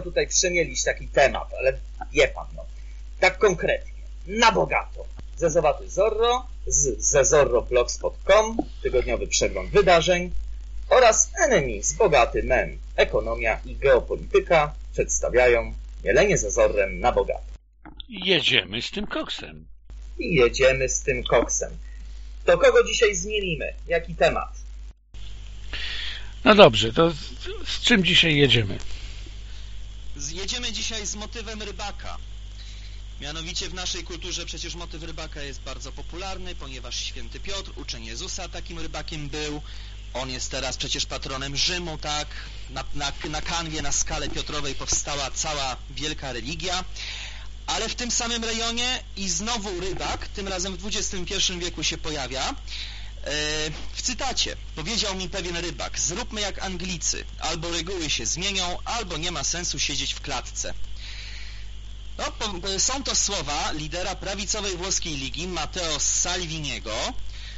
chciał tutaj przemielić taki temat, ale wie pan, no, tak konkretnie, na bogato. Zezowaty Zorro z zezorroblogspot.com, tygodniowy przegląd wydarzeń oraz Enemies, bogaty men, ekonomia i geopolityka przedstawiają mielenie zezorrem na bogato. Jedziemy z tym koksem. I jedziemy z tym koksem. To kogo dzisiaj zmielimy? Jaki temat? No dobrze, to z, z czym dzisiaj jedziemy? Jedziemy dzisiaj z motywem rybaka. Mianowicie w naszej kulturze przecież motyw rybaka jest bardzo popularny, ponieważ święty Piotr, uczeń Jezusa, takim rybakiem był. On jest teraz przecież patronem Rzymu, tak? Na, na, na kanwie, na skale Piotrowej powstała cała wielka religia. Ale w tym samym rejonie i znowu rybak, tym razem w XXI wieku się pojawia. E, w cytacie powiedział mi pewien rybak, zróbmy jak Anglicy, albo reguły się zmienią, albo nie ma sensu siedzieć w klatce. No, są to słowa lidera prawicowej włoskiej ligi Matteo Salviniego,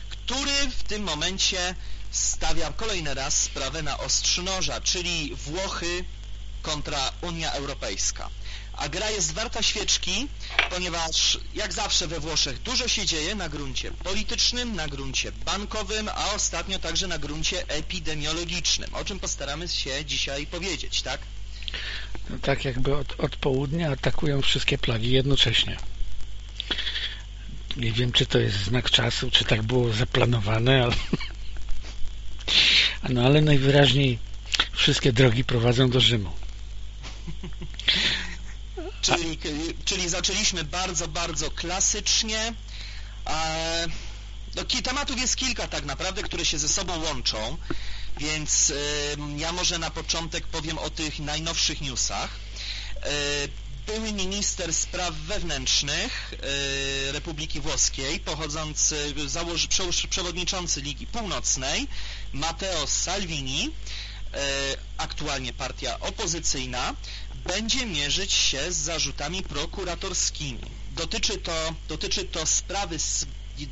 który w tym momencie stawia kolejny raz sprawę na ostrzu noża, czyli Włochy kontra Unia Europejska. A gra jest warta świeczki, ponieważ jak zawsze we Włoszech dużo się dzieje na gruncie politycznym, na gruncie bankowym, a ostatnio także na gruncie epidemiologicznym, o czym postaramy się dzisiaj powiedzieć, tak? No tak jakby od, od południa atakują wszystkie plagi jednocześnie. Nie wiem, czy to jest znak czasu, czy tak było zaplanowane, ale... No ale najwyraźniej wszystkie drogi prowadzą do Rzymu. Czyli, czyli zaczęliśmy bardzo, bardzo klasycznie. No, tematów jest kilka tak naprawdę, które się ze sobą łączą, więc ja może na początek powiem o tych najnowszych newsach. E, były minister spraw wewnętrznych e, Republiki Włoskiej, pochodzący, założy, przewodniczący Ligi Północnej, Matteo Salvini, e, aktualnie partia opozycyjna, będzie mierzyć się z zarzutami prokuratorskimi. Dotyczy to, dotyczy to sprawy z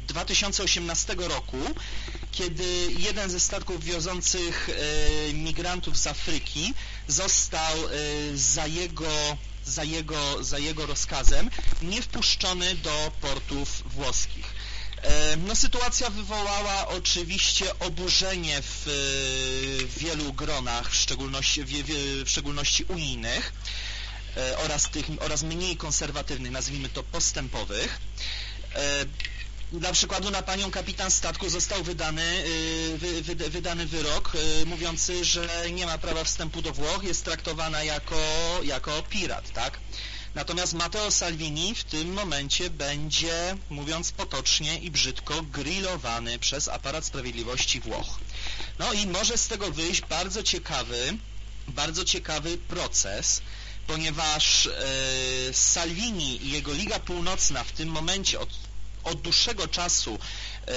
2018 roku, kiedy jeden ze statków wiozących e, migrantów z Afryki został e, za jego za jego, za jego rozkazem nie wpuszczony do portów włoskich. No, sytuacja wywołała oczywiście oburzenie w, wielu gronach, w szczególności, w, w szczególności unijnych e, oraz, tych, oraz mniej konserwatywnych, nazwijmy to postępowych. E, dla przykładu na panią kapitan statku został wydany, wy, wy, wydany wyrok mówiący, że nie ma prawa wstępu do Włoch, jest traktowana jako, jako pirat, tak? Natomiast Matteo Salvini w tym momencie będzie, mówiąc potocznie i brzydko, grillowany przez aparat sprawiedliwości Włoch. No i może z tego wyjść bardzo ciekawy, bardzo ciekawy proces, ponieważ e, Salvini i jego Liga Północna w tym momencie od, od dłuższego czasu e,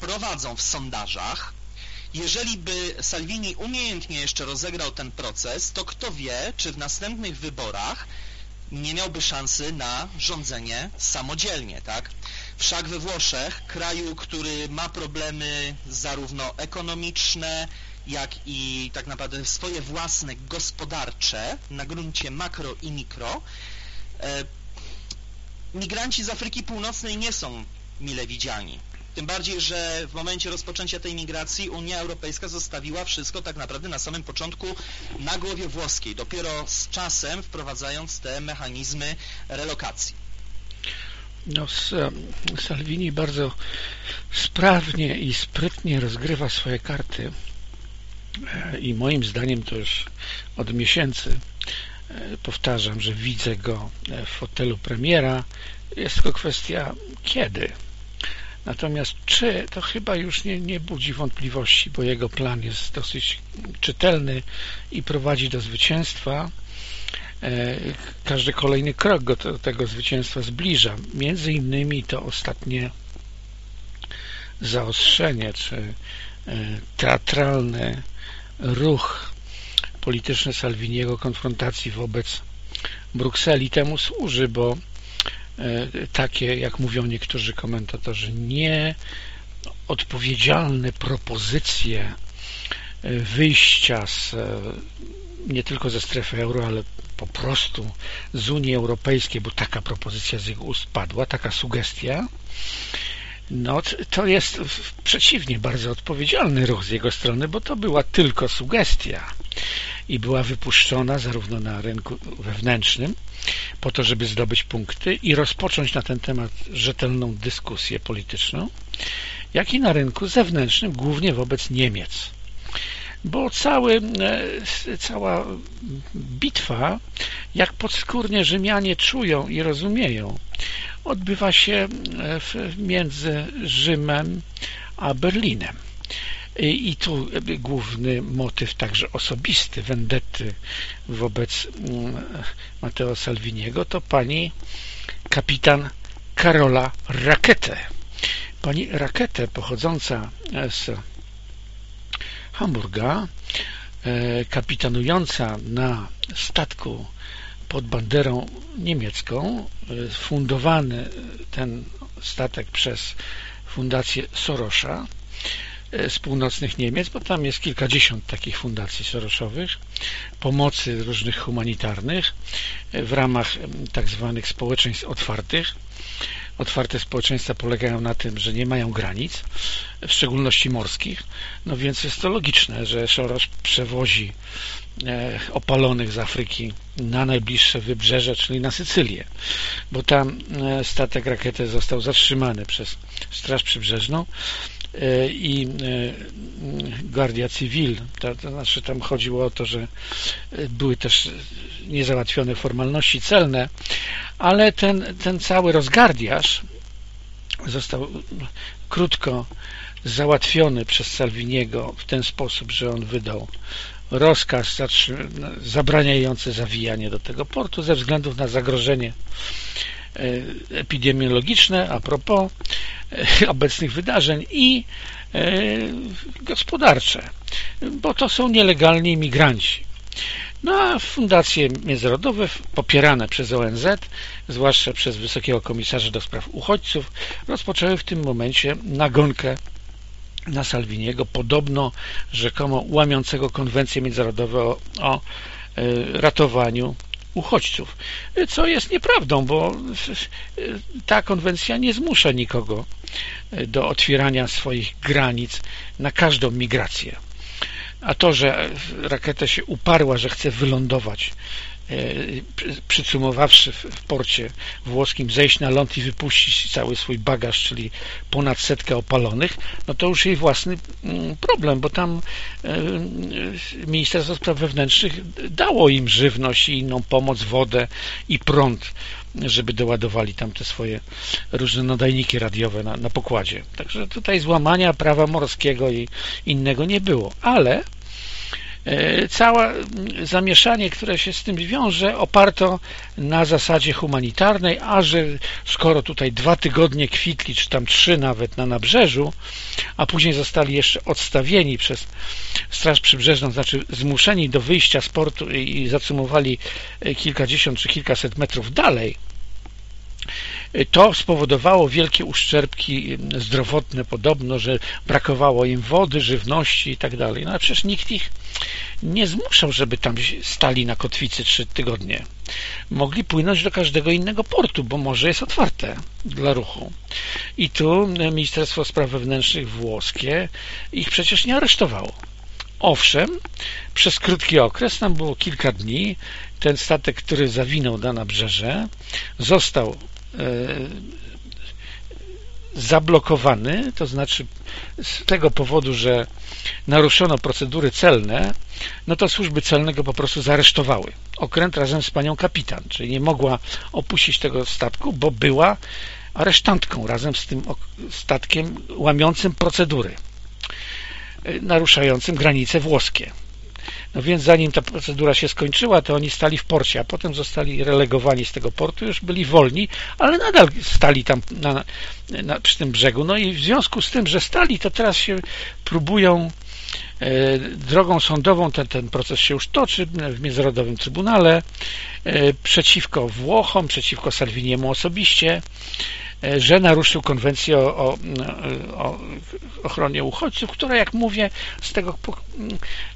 prowadzą w sondażach, jeżeli by Salvini umiejętnie jeszcze rozegrał ten proces, to kto wie, czy w następnych wyborach nie miałby szansy na rządzenie samodzielnie, tak? Wszak we Włoszech, kraju, który ma problemy zarówno ekonomiczne, jak i tak naprawdę swoje własne gospodarcze na gruncie makro i mikro, e, migranci z Afryki Północnej nie są mile widziani. Tym bardziej, że w momencie rozpoczęcia tej migracji Unia Europejska zostawiła wszystko tak naprawdę na samym początku na głowie włoskiej, dopiero z czasem wprowadzając te mechanizmy relokacji. No, Salvini bardzo sprawnie i sprytnie rozgrywa swoje karty e, i moim zdaniem to już od miesięcy e, powtarzam, że widzę go w fotelu premiera. Jest tylko kwestia kiedy Natomiast czy, to chyba już nie, nie budzi wątpliwości, bo jego plan jest dosyć czytelny i prowadzi do zwycięstwa. E, każdy kolejny krok go do tego zwycięstwa zbliża. Między innymi to ostatnie zaostrzenie, czy e, teatralny ruch polityczny Salviniego konfrontacji wobec Brukseli temu służy, bo takie, jak mówią niektórzy komentatorzy, nie odpowiedzialne propozycje wyjścia z, nie tylko ze strefy euro, ale po prostu z Unii Europejskiej, bo taka propozycja z jego ust padła, taka sugestia, no to jest przeciwnie bardzo odpowiedzialny ruch z jego strony, bo to była tylko sugestia i była wypuszczona zarówno na rynku wewnętrznym po to, żeby zdobyć punkty i rozpocząć na ten temat rzetelną dyskusję polityczną, jak i na rynku zewnętrznym, głównie wobec Niemiec. Bo cały, e, cała bitwa, jak podskórnie Rzymianie czują i rozumieją, odbywa się e, między Rzymem a Berlinem. I tu główny motyw także osobisty, vendetty wobec mm, Matteo Salviniego to pani kapitan Karola Rakete. Pani Rakete pochodząca z Hamburga, e, kapitanująca na statku pod banderą niemiecką, e, fundowany ten statek przez fundację Sorosza, E, z północnych Niemiec, bo tam jest kilkadziesiąt takich fundacji soroszowych, pomocy różnych humanitarnych e, w ramach tak zwanych społeczeństw otwartych. Otwarte społeczeństwa polegają na tym, że nie mają granic, w szczególności morskich, no więc jest to logiczne, że Soros przewozi opalonych z Afryki na najbliższe wybrzeże, czyli na Sycylię, bo tam statek rakiety został zatrzymany przez Straż Przybrzeżną E, i e, Guardia Civil, to, to znaczy tam chodziło o to, że e, były też niezałatwione formalności celne, ale ten, ten cały rozgardiaż został krótko załatwiony przez Salviniego w ten sposób, że on wydał rozkaz zabraniający zawijanie do tego portu ze względu na zagrożenie epidemiologiczne a propos e, obecnych wydarzeń i e, gospodarcze, bo to są nielegalni imigranci. No a fundacje międzynarodowe popierane przez ONZ, zwłaszcza przez Wysokiego Komisarza do Spraw Uchodźców, rozpoczęły w tym momencie nagonkę na Salviniego, podobno rzekomo łamiącego konwencję międzynarodową o, o e, ratowaniu uchodźców, co jest nieprawdą, bo ta konwencja nie zmusza nikogo do otwierania swoich granic na każdą migrację. A to, że rakieta się uparła, że chce wylądować E, przycumowawszy w porcie włoskim zejść na ląd i wypuścić cały swój bagaż, czyli ponad setkę opalonych, no to już jej własny mm, problem, bo tam e, Ministerstwo Spraw Wewnętrznych dało im żywność i inną pomoc, wodę i prąd, żeby doładowali tam te swoje różne nadajniki radiowe na, na pokładzie. Także tutaj złamania prawa morskiego i innego nie było, ale E, całe zamieszanie, które się z tym wiąże, oparto na zasadzie humanitarnej, a że skoro tutaj dwa tygodnie kwitli, czy tam trzy nawet na nabrzeżu, a później zostali jeszcze odstawieni przez Straż Przybrzeżną, znaczy zmuszeni do wyjścia z portu i zacumowali kilkadziesiąt czy kilkaset metrów dalej, to spowodowało wielkie uszczerbki zdrowotne podobno, że brakowało im wody, żywności i tak. No ale przecież nikt ich nie zmuszał, żeby tam stali na kotwicy trzy tygodnie. Mogli płynąć do każdego innego portu, bo morze jest otwarte dla ruchu. I tu Ministerstwo Spraw Wewnętrznych włoskie ich przecież nie aresztowało. Owszem, przez krótki okres, tam było kilka dni, ten statek, który zawinął na nabrzeże, został zablokowany, to znaczy z tego powodu, że naruszono procedury celne, no to służby celne go po prostu zaresztowały. Okręt razem z panią kapitan, czyli nie mogła opuścić tego statku, bo była aresztantką razem z tym statkiem łamiącym procedury, e, naruszającym granice włoskie. No więc zanim ta procedura się skończyła, to oni stali w porcie, a potem zostali relegowani z tego portu, już byli wolni, ale nadal stali tam na, na, przy tym brzegu. No i w związku z tym, że stali, to teraz się próbują e, drogą sądową, ten, ten proces się już toczy w Międzynarodowym Trybunale e, przeciwko Włochom, przeciwko Salviniemu osobiście, że naruszył konwencję o, o, o, ochronie uchodźców, która, jak mówię, z tego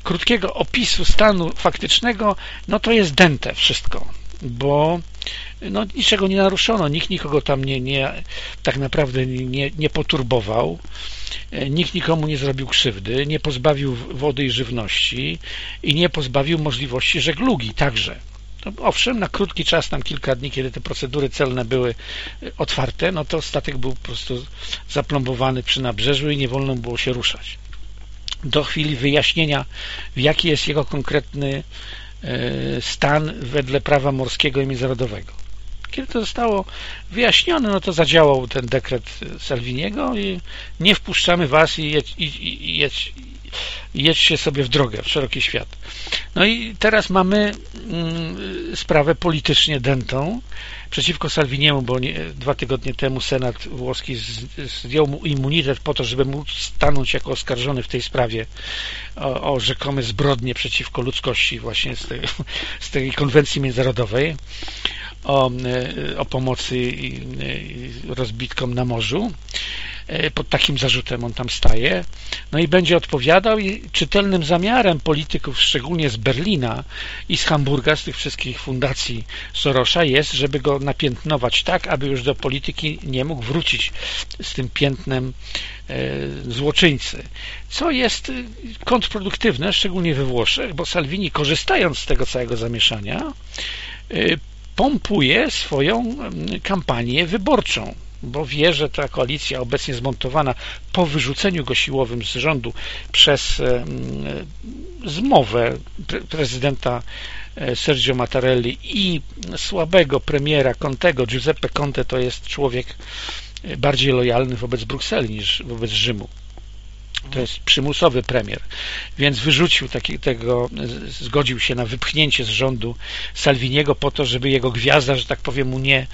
krótkiego opisu stanu faktycznego, no to jest dęte wszystko, bo no, niczego nie naruszono, nikt nikogo tam nie, nie tak naprawdę nie, nie poturbował, nikt nikomu nie zrobił krzywdy, nie pozbawił wody i żywności i nie pozbawił możliwości żeglugi także. No, owszem, na krótki czas, tam kilka dni, kiedy te procedury celne były otwarte, no to statek był po prostu zaplombowany przy nabrzeżu i nie wolno było się ruszać. Do chwili wyjaśnienia, jaki jest jego konkretny e, stan wedle prawa morskiego i międzynarodowego. Kiedy to zostało wyjaśnione, no to zadziałał ten dekret Salviniego i nie wpuszczamy was i, jedź, i, i, jedź, jedźcie sobie w drogę, w szeroki świat. No i teraz mamy mm, sprawę politycznie dętą przeciwko Salviniemu, bo nie, dwa tygodnie temu Senat włoski zdjął mu immunitet po to, żeby móc stanąć jako oskarżony w tej sprawie o, o rzekome zbrodnie przeciwko ludzkości właśnie z tej, z tej konwencji międzynarodowej o, o pomocy rozbitkom na morzu. E, pod takim zarzutem on tam staje. No i będzie odpowiadał i czytelnym zamiarem polityków, szczególnie z Berlina i z Hamburga, z tych wszystkich fundacji Sorosza jest, żeby go napiętnować tak, aby już do polityki nie mógł wrócić z tym piętnem e, złoczyńcy. Co jest kontrproduktywne, szczególnie we Włoszech, bo Salvini korzystając z tego całego zamieszania e, pompuje swoją kampanię wyborczą bo wie, że ta koalicja obecnie zmontowana po wyrzuceniu go siłowym z rządu przez zmowę prezydenta e, Sergio Mattarelli i słabego premiera Contego, Giuseppe Conte to jest człowiek e, bardziej lojalny wobec Brukseli niż wobec Rzymu. To jest przymusowy premier, więc wyrzucił taki, tego, zgodził się na wypchnięcie z rządu Salviniego po to, żeby jego gwiazda, że tak powiem, mu nie,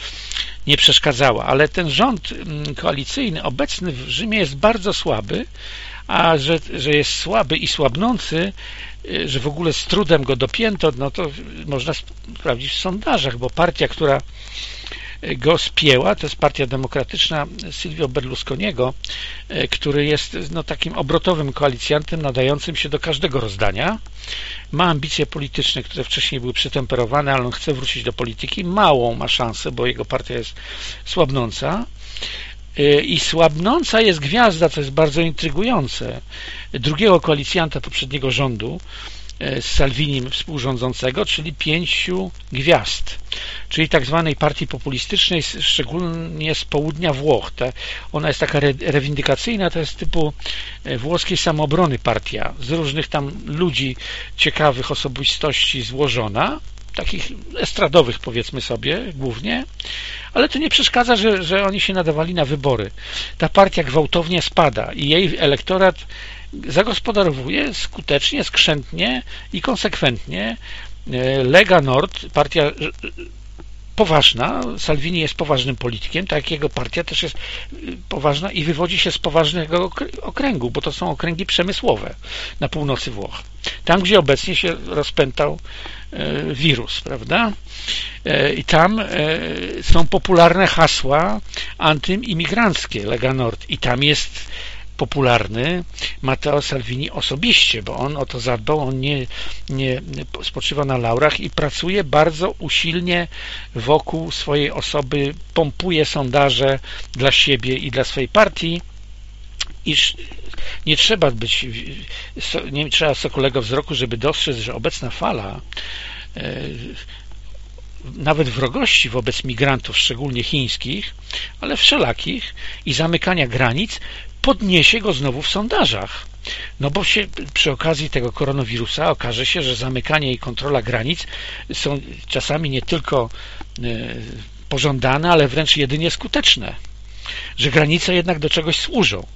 nie przeszkadzała. Ale ten rząd mm, koalicyjny obecny w Rzymie jest bardzo słaby, a że, że jest słaby i słabnący, y, że w ogóle z trudem go dopięto, no to można sprawdzić w sondażach, bo partia, która go spięła, to jest partia demokratyczna Silvio Berlusconiego, e, który jest no, takim obrotowym koalicjantem nadającym się do każdego rozdania. Ma ambicje polityczne, które wcześniej były przytemperowane, ale on chce wrócić do polityki. Małą ma szansę, bo jego partia jest słabnąca. E, I słabnąca jest gwiazda, co jest bardzo intrygujące, drugiego koalicjanta poprzedniego rządu, z Salvinim współrządzącego, czyli pięciu gwiazd, czyli tak zwanej partii populistycznej, szczególnie z południa Włoch. ona jest taka rewindykacyjna, to jest typu e, włoskiej samoobrony partia, z różnych tam ludzi, ciekawych osobistości złożona, takich estradowych powiedzmy sobie głównie, ale to nie przeszkadza, że, że oni się nadawali na wybory. Ta partia gwałtownie spada i jej elektorat zagospodarowuje skutecznie, skrzętnie i konsekwentnie e, Lega Nord, partia e, poważna, Salvini jest poważnym politykiem, tak jak jego partia też jest e, poważna i wywodzi się z poważnego okręgu, bo to są okręgi przemysłowe na północy Włoch. Tam, gdzie obecnie się rozpętał wirus, prawda? I tam są popularne hasła antyimigranckie Lega Nord i tam jest popularny Matteo Salvini osobiście, bo on o to zadbał, on nie, nie spoczywa na laurach i pracuje bardzo usilnie wokół swojej osoby, pompuje sondaże dla siebie i dla swojej partii iż nie trzeba być nie trzeba sokolego wzroku, żeby dostrzec, że obecna fala e, nawet wrogości wobec migrantów, szczególnie chińskich, ale wszelakich i zamykania granic podniesie go znowu w sondażach. No bo się przy okazji tego koronawirusa okaże się, że zamykanie i kontrola granic są czasami nie tylko e, pożądane, ale wręcz jedynie skuteczne. Że granice jednak do czegoś służą.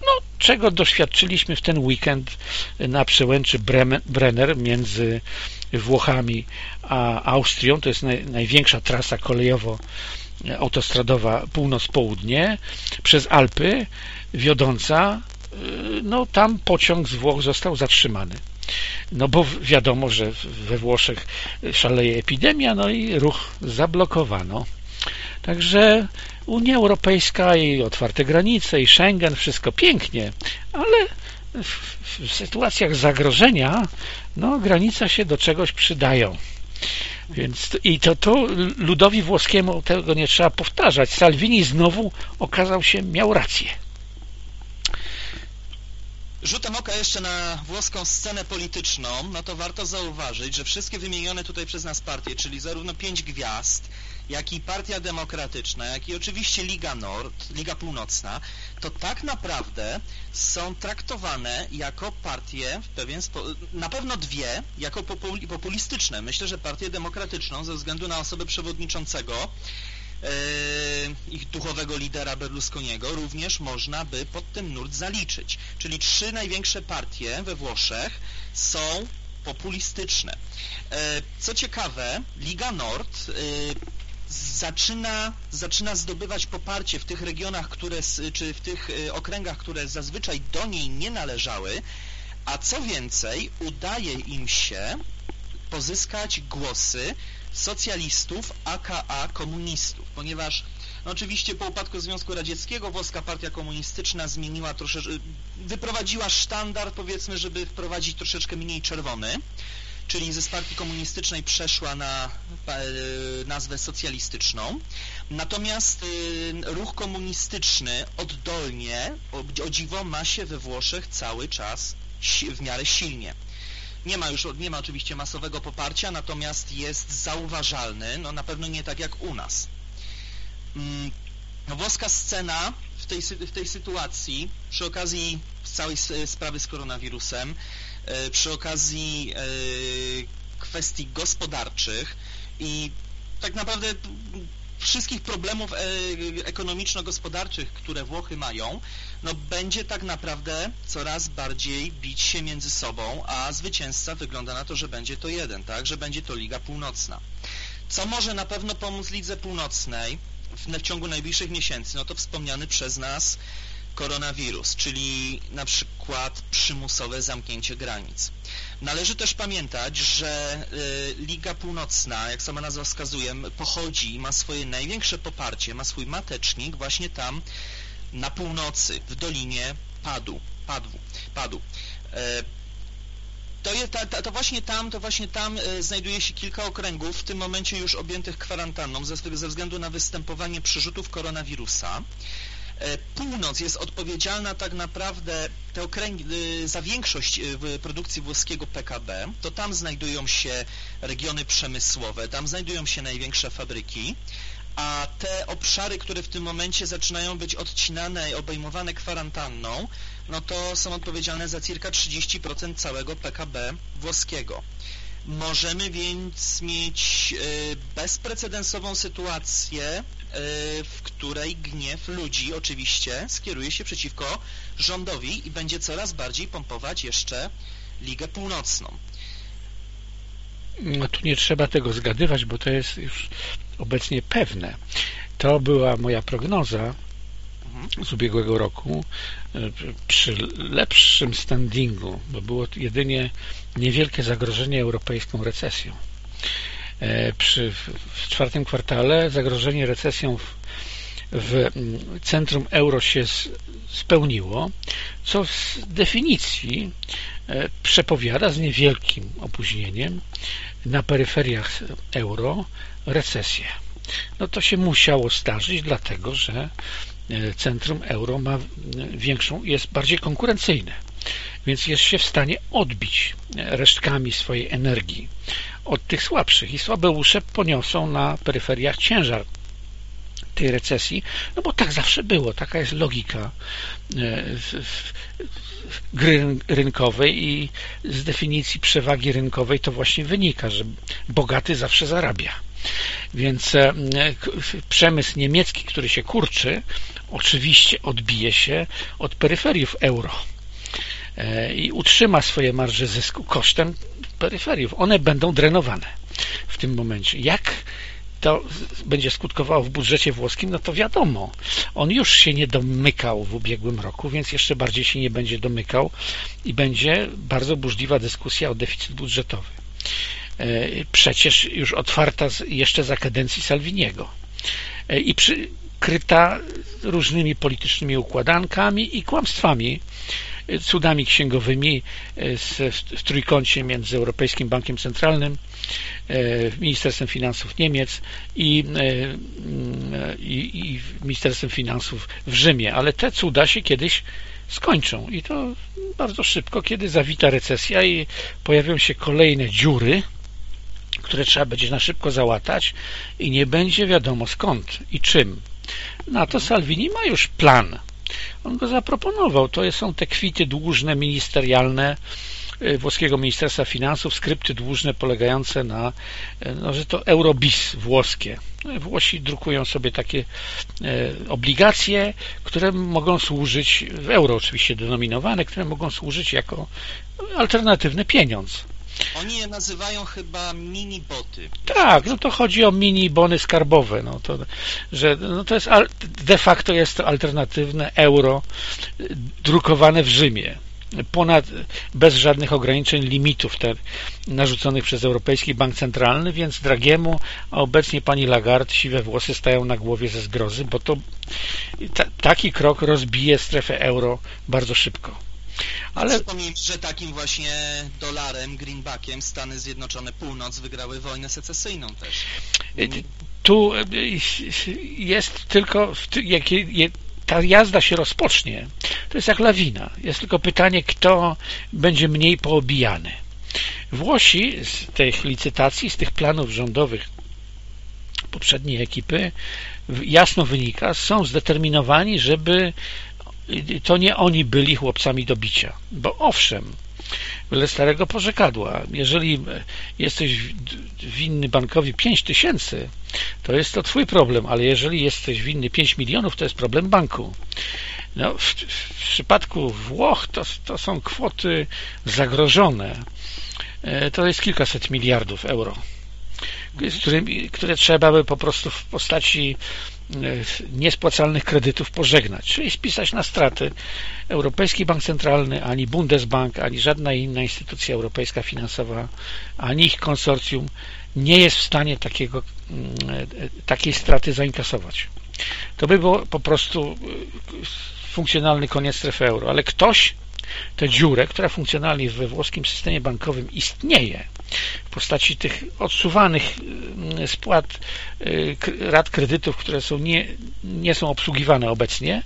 No, czego doświadczyliśmy w ten weekend na przełęczy Brenner między Włochami a Austrią. To jest naj, największa trasa kolejowo autostradowa północ-południe przez Alpy wiodąca, y, no tam pociąg z Włoch został zatrzymany. No bo wiadomo, że we Włoszech szaleje epidemia, no i ruch zablokowano. Także Unia Europejska i otwarte granice i Schengen, wszystko pięknie, ale w, w sytuacjach zagrożenia no, granice się do czegoś przydają. Więc i to, to ludowi włoskiemu tego nie trzeba powtarzać. Salvini znowu okazał się, miał rację. Rzutem oka jeszcze na włoską scenę polityczną, no to warto zauważyć, że wszystkie wymienione tutaj przez nas partie, czyli zarówno pięć gwiazd, jak i Partia Demokratyczna, jak i oczywiście Liga Nord, Liga Północna, to tak naprawdę są traktowane jako partie w pewien na pewno dwie, jako populistyczne. Myślę, że Partię Demokratyczną ze względu na osobę przewodniczącego ich duchowego lidera Berlusconiego również można by pod ten nurt zaliczyć. Czyli trzy największe partie we Włoszech są populistyczne. E, co ciekawe, Liga Nord e, zaczyna, zaczyna zdobywać poparcie w tych regionach, które, czy w tych okręgach, które zazwyczaj do niej nie należały, a co więcej, udaje im się pozyskać głosy socjalistów, aka komunistów, ponieważ no oczywiście po upadku Związku Radzieckiego włoska partia komunistyczna zmieniła troszeczkę, wyprowadziła sztandar, powiedzmy, żeby wprowadzić troszeczkę mniej czerwony, czyli ze partii komunistycznej przeszła na e, nazwę socjalistyczną. Natomiast e, ruch komunistyczny oddolnie, o dziwo, ma się we Włoszech cały czas w miarę silnie. Nie ma już, nie ma oczywiście masowego poparcia, natomiast jest zauważalny, no na pewno nie tak jak u nas. Mm, no, włoska scena w tej, w tej sytuacji, przy okazji całej sprawy z koronawirusem, E, przy okazji e, kwestii gospodarczych i tak naprawdę wszystkich problemów e, ekonomiczno-gospodarczych, które Włochy mają, no będzie tak naprawdę coraz bardziej bić się między sobą, a zwycięzca wygląda na to, że będzie to jeden, tak, że będzie to Liga Północna. Co może na pewno pomóc Lidze Północnej w, w ciągu najbliższych miesięcy? No to wspomniany przez nas koronawirus, czyli na przykład przymusowe zamknięcie granic. Należy też pamiętać, że y, Liga Północna, jak sama nazwa wskazuje, pochodzi i ma swoje największe poparcie, ma swój matecznik właśnie tam na północy, w Dolinie Padu. Padwu, Padu. E, to, je, to, to, właśnie tam, to właśnie tam e, znajduje się kilka okręgów, w tym momencie już objętych kwarantanną ze, ze względu na występowanie przyrzutów koronawirusa. E, północ jest odpowiedzialna tak naprawdę te okręgi, y, za większość y, produkcji włoskiego PKB, to tam znajdują się regiony przemysłowe, tam znajdują się największe fabryki, a te obszary, które w tym momencie zaczynają być odcinane i obejmowane kwarantanną, no to są odpowiedzialne za circa 30% całego PKB włoskiego. Możemy więc mieć e, bezprecedensową sytuację, e, w której gniew ludzi oczywiście skieruje się przeciwko rządowi i będzie coraz bardziej pompować jeszcze Ligę Północną. No tu nie trzeba tego zgadywać, bo to jest już obecnie pewne. To była moja prognoza z ubiegłego roku przy lepszym standingu, bo było jedynie niewielkie zagrożenie europejską recesją. E, przy, w czwartym kwartale zagrożenie recesją w, w centrum euro się spełniło, co z definicji e, przepowiada z niewielkim opóźnieniem na peryferiach euro recesję. No to się musiało zdarzyć, dlatego że centrum euro ma większą, jest bardziej konkurencyjne, więc jest się w stanie odbić resztkami swojej energii od tych słabszych i słabeusze poniosą na peryferiach ciężar tej recesji, no bo tak zawsze było, taka jest logika e, gry rynkowej i z definicji przewagi rynkowej to właśnie wynika, że bogaty zawsze zarabia. Więc e, przemysł niemiecki, który się kurczy, oczywiście odbije się od peryferiów euro e, i utrzyma swoje marże zysku kosztem peryferiów. One będą drenowane w tym momencie. Jak to będzie skutkowało w budżecie włoskim, no to wiadomo. On już się nie domykał w ubiegłym roku, więc jeszcze bardziej się nie będzie domykał i będzie bardzo burzliwa dyskusja o deficyt budżetowy. E, przecież już otwarta jeszcze za kadencji Salviniego. i przykryta różnymi politycznymi układankami i kłamstwami cudami księgowymi w trójkącie między Europejskim Bankiem Centralnym, Ministerstwem Finansów Niemiec i, i, i Ministerstwem Finansów w Rzymie. Ale te cuda się kiedyś skończą i to bardzo szybko, kiedy zawita recesja i pojawią się kolejne dziury, które trzeba będzie na szybko załatać i nie będzie wiadomo skąd i czym. Na to Salvini ma już plan. On go zaproponował. To są te kwity dłużne ministerialne y, włoskiego Ministerstwa Finansów, skrypty dłużne polegające na, y, no, że to eurobis włoskie. No Włosi drukują sobie takie y, obligacje, które mogą służyć, w euro oczywiście denominowane, które mogą służyć jako alternatywny pieniądz. Oni je nazywają chyba mini-boty. Tak, no to chodzi o mini-bony skarbowe. No to, że, no to jest, de facto jest to alternatywne euro drukowane w Rzymie ponad, bez żadnych ograniczeń limitów te, narzuconych przez Europejski Bank Centralny, więc Dragiemu, a obecnie pani Lagarde, siwe włosy stają na głowie ze zgrozy, bo to ta, taki krok rozbije strefę euro bardzo szybko. Ale... Przypomnijmy, że takim właśnie dolarem, greenbackiem Stany Zjednoczone Północ wygrały wojnę secesyjną też. Tu jest tylko, jak ta jazda się rozpocznie, to jest jak lawina. Jest tylko pytanie, kto będzie mniej poobijany. Włosi z tych licytacji, z tych planów rządowych poprzedniej ekipy jasno wynika, są zdeterminowani, żeby to nie oni byli chłopcami do bicia. Bo owszem, byle starego porzekadła. Jeżeli jesteś winny bankowi 5 tysięcy, to jest to twój problem, ale jeżeli jesteś winny 5 milionów, to jest problem banku. No, w, w przypadku Włoch to, to są kwoty zagrożone. E, to jest kilkaset miliardów euro, które, które trzeba by po prostu w postaci niespłacalnych kredytów pożegnać, czyli spisać na straty. Europejski Bank Centralny, ani Bundesbank, ani żadna inna instytucja europejska finansowa, ani ich konsorcjum nie jest w stanie takiego, mm, e, takiej straty zainkasować. To by było po prostu e, funkcjonalny koniec strefy euro, ale ktoś tę dziurę, która funkcjonalnie we włoskim systemie bankowym istnieje, w postaci tych odsuwanych mm, spłat y, rat kredytów, które są nie, nie są obsługiwane obecnie,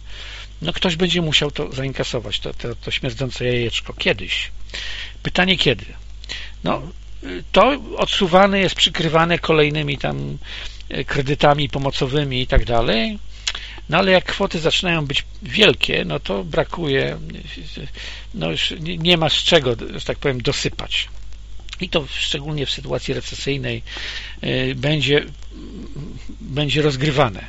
no ktoś będzie musiał to zainkasować, to, to, to śmierdzące jajeczko. Kiedyś. Pytanie kiedy? No, y, to odsuwane jest przykrywane kolejnymi tam y, kredytami pomocowymi i tak dalej, no ale jak kwoty zaczynają być wielkie, no to brakuje, no już nie ma z czego, że tak powiem, dosypać. I to szczególnie w sytuacji recesyjnej y, będzie, będzie rozgrywane.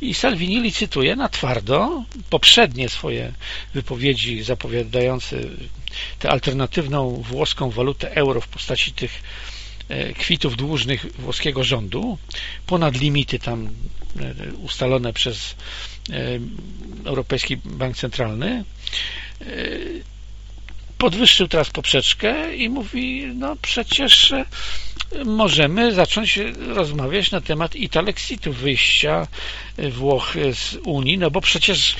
I Salvini licytuje na twardo poprzednie swoje wypowiedzi zapowiadające tę alternatywną włoską walutę euro w postaci tych E, kwitów dłużnych włoskiego rządu ponad limity tam e, ustalone przez e, Europejski Bank Centralny podwyższył teraz poprzeczkę i mówi, no przecież możemy zacząć rozmawiać na temat Italexitu, wyjścia Włoch z Unii, no bo przecież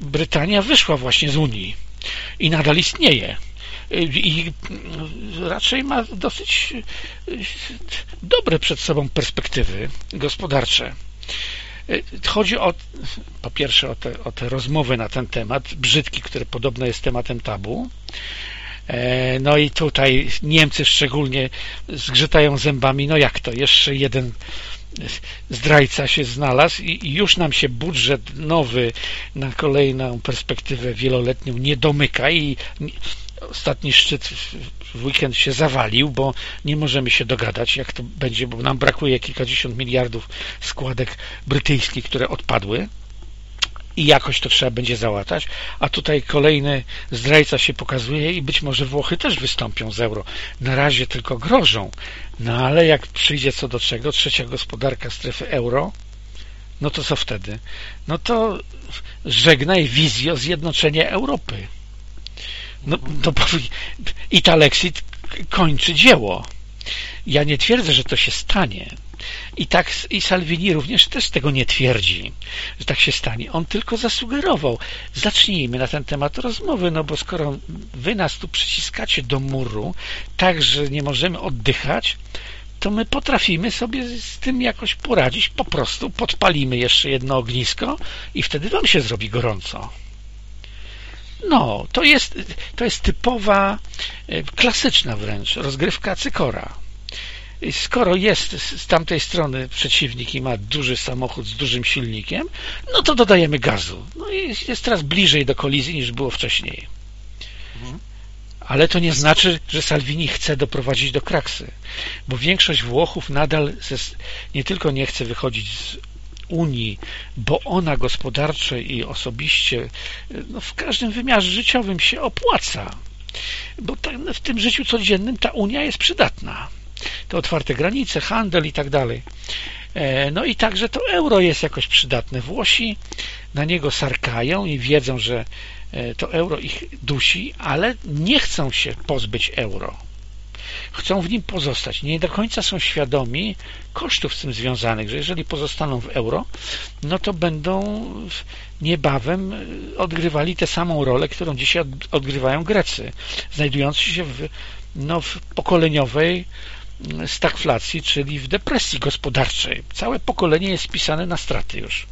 Brytania wyszła właśnie z Unii i nadal istnieje i raczej ma dosyć dobre przed sobą perspektywy gospodarcze. Chodzi o, po pierwsze o te, o te rozmowy na ten temat, brzydki, który podobno jest tematem tabu. E, no i tutaj Niemcy szczególnie zgrzytają zębami, no jak to, jeszcze jeden zdrajca się znalazł i już nam się budżet nowy na kolejną perspektywę wieloletnią nie domyka i ostatni szczyt w weekend się zawalił, bo nie możemy się dogadać, jak to będzie, bo nam brakuje kilkadziesiąt miliardów składek brytyjskich, które odpadły i jakoś to trzeba będzie załatać, a tutaj kolejny zdrajca się pokazuje i być może Włochy też wystąpią z euro. Na razie tylko grożą, no ale jak przyjdzie co do czego, trzecia gospodarka strefy euro, no to co wtedy? No to żegnaj wizję zjednoczenia Europy. No, to Italexit kończy dzieło. Ja nie twierdzę, że to się stanie, I tak i Salvini również też tego nie twierdzi, że tak się stanie. On tylko zasugerował. Zacznijmy na ten temat rozmowy, no bo skoro wy nas tu przyciskacie do muru, tak, że nie możemy oddychać, to my potrafimy sobie z tym jakoś poradzić. Po prostu podpalimy jeszcze jedno ognisko i wtedy wam się zrobi gorąco. No, to jest, to jest typowa, e, klasyczna wręcz rozgrywka cykora. Skoro jest z tamtej strony przeciwnik i ma duży samochód z dużym silnikiem, no to dodajemy gazu. No i jest teraz bliżej do kolizji niż było wcześniej. Mhm. Ale to nie znaczy, że Salvini chce doprowadzić do kraksy, bo większość Włochów nadal nie tylko nie chce wychodzić z Unii, bo ona gospodarczo i osobiście no w każdym wymiarze życiowym się opłaca. Bo w tym życiu codziennym ta Unia jest przydatna. Te otwarte granice, handel i tak dalej. E, no i także to euro jest jakoś przydatne. Włosi na niego sarkają i wiedzą, że e, to euro ich dusi, ale nie chcą się pozbyć euro chcą w nim pozostać. Nie do końca są świadomi kosztów z tym związanych, że jeżeli pozostaną w euro, no to będą niebawem odgrywali tę samą rolę, którą dzisiaj odgrywają Grecy, znajdujący się w, no, w pokoleniowej stagflacji, czyli w depresji gospodarczej. Całe pokolenie jest spisane na straty już.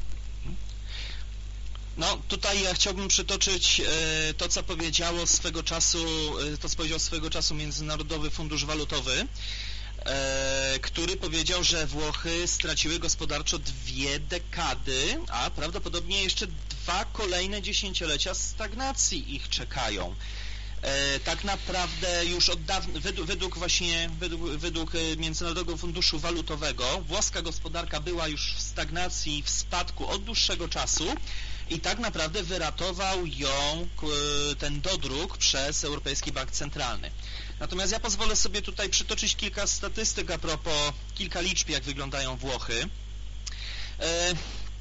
No, tutaj ja chciałbym przytoczyć e, to, co powiedziało swego czasu, e, to, co powiedział swego czasu Międzynarodowy Fundusz Walutowy, e, który powiedział, że Włochy straciły gospodarczo dwie dekady, a prawdopodobnie jeszcze dwa kolejne dziesięciolecia stagnacji ich czekają. Tak naprawdę już od dawna, według, właśnie, według, według Międzynarodowego Funduszu Walutowego, włoska gospodarka była już w stagnacji, w spadku od dłuższego czasu, i tak naprawdę wyratował ją ten dodruk przez Europejski Bank Centralny. Natomiast ja pozwolę sobie tutaj przytoczyć kilka statystyk a propos, kilka liczb, jak wyglądają Włochy. E,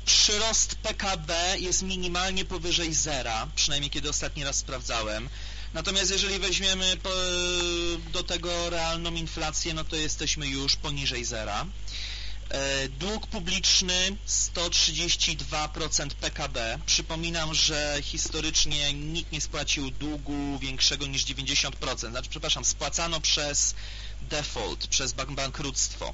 przyrost PKB jest minimalnie powyżej zera, przynajmniej kiedy ostatni raz sprawdzałem. Natomiast jeżeli weźmiemy do tego realną inflację, no to jesteśmy już poniżej zera. E, dług publiczny 132% PKB. Przypominam, że historycznie nikt nie spłacił długu większego niż 90%. Znaczy, przepraszam, spłacano przez default, przez bankructwo.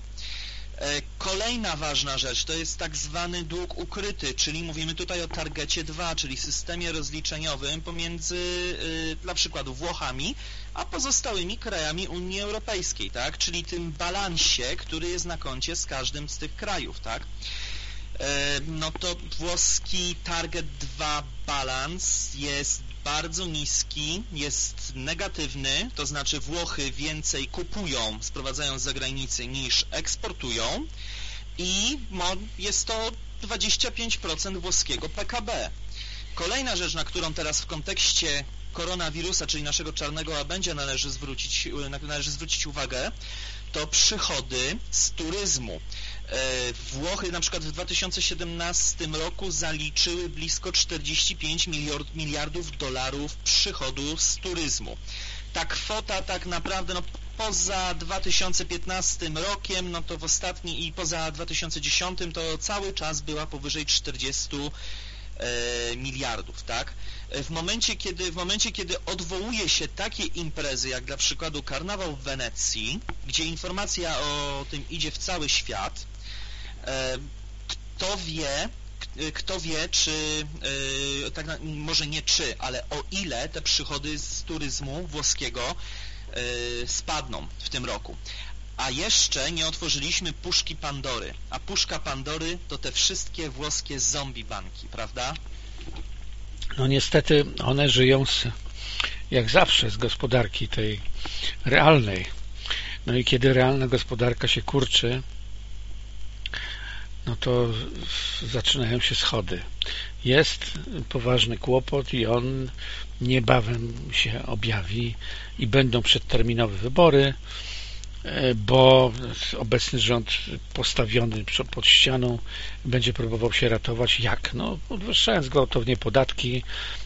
E, kolejna ważna rzecz to jest tak zwany dług ukryty, czyli mówimy tutaj o targecie 2, czyli systemie rozliczeniowym pomiędzy y, na przykład Włochami, a pozostałymi krajami Unii Europejskiej, tak? Czyli tym balansie, który jest na koncie z każdym z tych krajów, tak? E, no to włoski Target 2 balans jest bardzo niski, jest negatywny, to znaczy Włochy więcej kupują, sprowadzają z zagranicy niż eksportują i jest to 25% włoskiego PKB. Kolejna rzecz, na którą teraz w kontekście koronawirusa, czyli naszego czarnego łabędzia należy zwrócić, należy zwrócić uwagę, to przychody z turyzmu. E, Włochy na przykład w 2017 roku zaliczyły blisko 45 miliard, miliardów dolarów przychodu z turyzmu. Ta kwota tak naprawdę no, poza 2015 rokiem, no to w ostatni i poza 2010 to cały czas była powyżej 40 e, miliardów, tak? W momencie, kiedy, w momencie, kiedy odwołuje się takie imprezy, jak dla przykładu karnawał w Wenecji, gdzie informacja o tym idzie w cały świat, kto wie, kto wie, czy, e, tak może nie czy, ale o ile te przychody z turyzmu włoskiego e, spadną w tym roku. A jeszcze nie otworzyliśmy puszki Pandory. A puszka Pandory to te wszystkie włoskie zombie banki, prawda? No niestety one żyją z, jak zawsze z gospodarki tej realnej. No i kiedy realna gospodarka się kurczy, no to zaczynają się schody. Jest poważny kłopot i on niebawem się objawi i będą przedterminowe wybory, e, bo obecny rząd postawiony pod ścianą będzie próbował się ratować. Jak? No, podwyższając gwałtownie podatki,